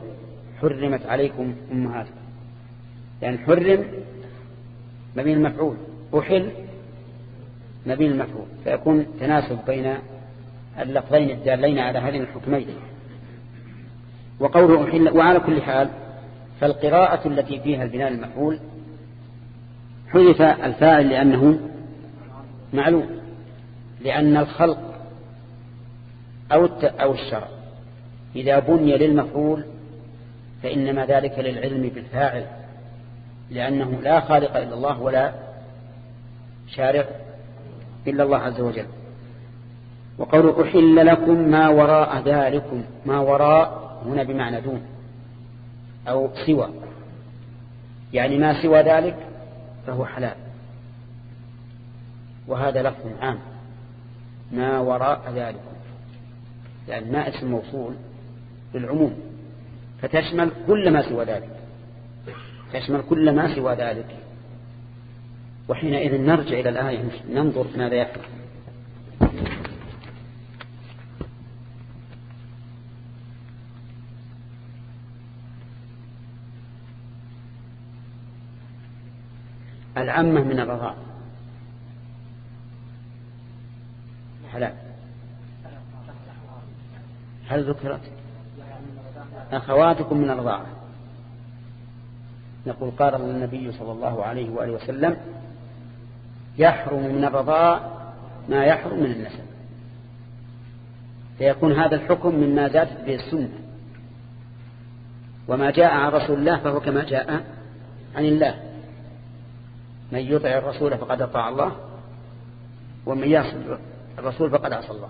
حرمت عليكم أمهاتكم. يعني حرم مبين المفعول أحل مبين المفعول فيكون تناسب بين اللفظين الدالين على هذين الحكمين. وقوله أحل وعلى كل حال فالقراءة التي فيها البناء المفعول حذف الفاعل لأنه معلوم لأن الخلق أو أو الشرع. إذا بني للمفعول فإنما ذلك للعلم بالفاعل لأنه لا خالق إلا الله ولا شارع إلا الله عز وجل. وقول أحل لكم ما وراء ذلكم ما وراء هنا بمعنى دون أو سوى. يعني ما سوى ذلك فهو حلال. وهذا لفظ عام. ما وراء ذلك لأن ما اسم موصول للعموم فتشمل كل ما سوى ذلك تشمل كل ما سوى ذلك. وحينئذ نرجع إلى الآية ننظر ماذا يفعل. العامة من الرضاع. حلال هل ذكرت؟ أخواتكم من الرضاعة نقول قال النبي صلى الله عليه وآله وسلم يحرم من الرضاع ما يحرم من النسب. فيكون هذا الحكم مما زادت به السنة. وما جاء عن رسول الله فهو كما جاء عن الله. من يطع الرسول فقد أطاع الله ومن يعصي الرسول فقد عصى الله.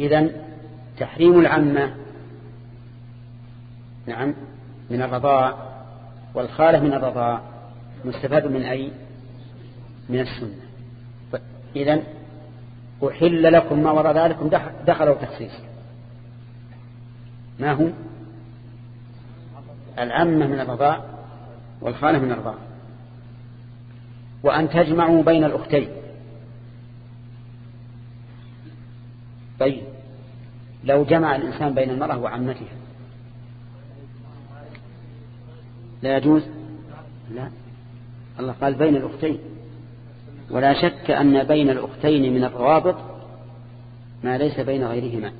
إذا تحريم العمة نعم. من الرضاع والخالة من الرضاع مستفاد من أي؟ من السنة. إذا أحل لكم ما وراء ذلكم دخلوا تخصيص. ما هو؟ العمة من الرضاع والخالة من الرضاع وأن تجمعوا بين الأختين. طيب. لو جمع الإنسان بين المرأة وعمتها. لا يجوز؟ لا. الله قال بين الأختين. ولا شك أن بين الأختين من الروابط ما ليس بين غيرهما.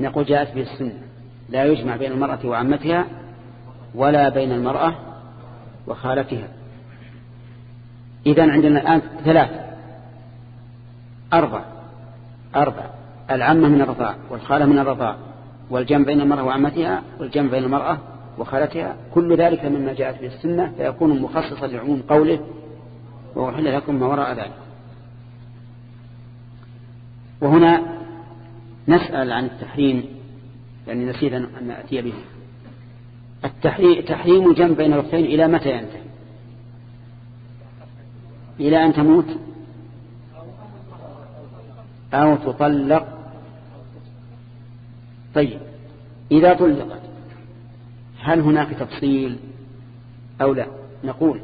نقول جاءت به السنة. لا يجمع بين المرأة وعمتها ولا بين المرأة وخالتها. إذا عندنا الآن ثلاث أربع أربع العمة من الرضاع والخالة من الرضاع والجمع بين المرأة وعمتها والجمع بين المرأة وخالتها كل ذلك مما جاءت به السنة فيكون مخصصا لعموم قوله وأحل لكم ما وراء ذلك. وهنا نسأل عن التحريم يعني نسيت أن نأتي به. التحريم جمع بين الأختين إلى متى ينتهي إلى أن تموت؟ أو تطلق طيب إذا طلقت هل هناك تفصيل أو لا؟ نقول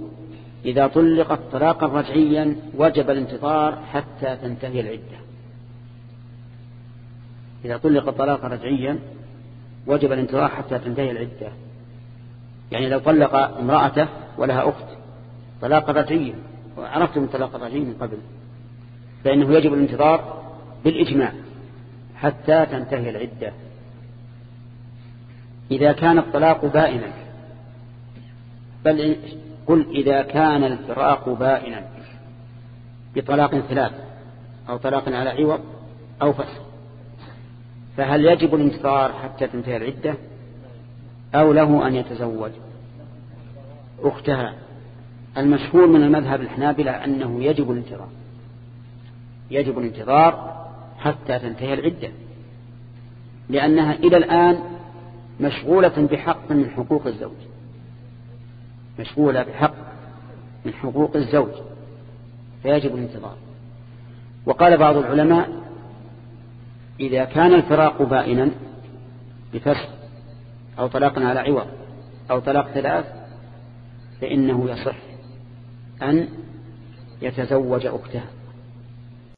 إذا طلقت طلاقا رجعيا وجب الانتظار حتى تنتهي العدة. إذا طلق طلاقا رجعيا وجب الانتظار حتى تنتهي العدة. يعني لو طلق امرأته ولها أخت طلاقا رجعيا وعرفتم الطلاق الرجعي من قبل فإنه يجب الانتظار بالإجماع حتى تنتهي العدة. إذا كان الطلاق بائنا. بل قل إذا كان الفراق بائنا. بطلاق ثلاث أو طلاق على عوض أو فسخ. فهل يجب الانتظار حتى تنتهي العدة؟ أو له أن يتزوج؟ أختها. المشهور من المذهب الحنابلة أنه يجب الانتظار. يجب الانتظار حتى تنتهي العدة. لأنها إلى الآن مشغولة بحق من حقوق الزوج. مشغولة بحق من حقوق الزوج. فيجب الانتظار. وقال بعض العلماء إذا كان الفراق بائنا بفسخ أو طلاق على عوض أو طلاق ثلاث فإنه يصح أن يتزوج أختها.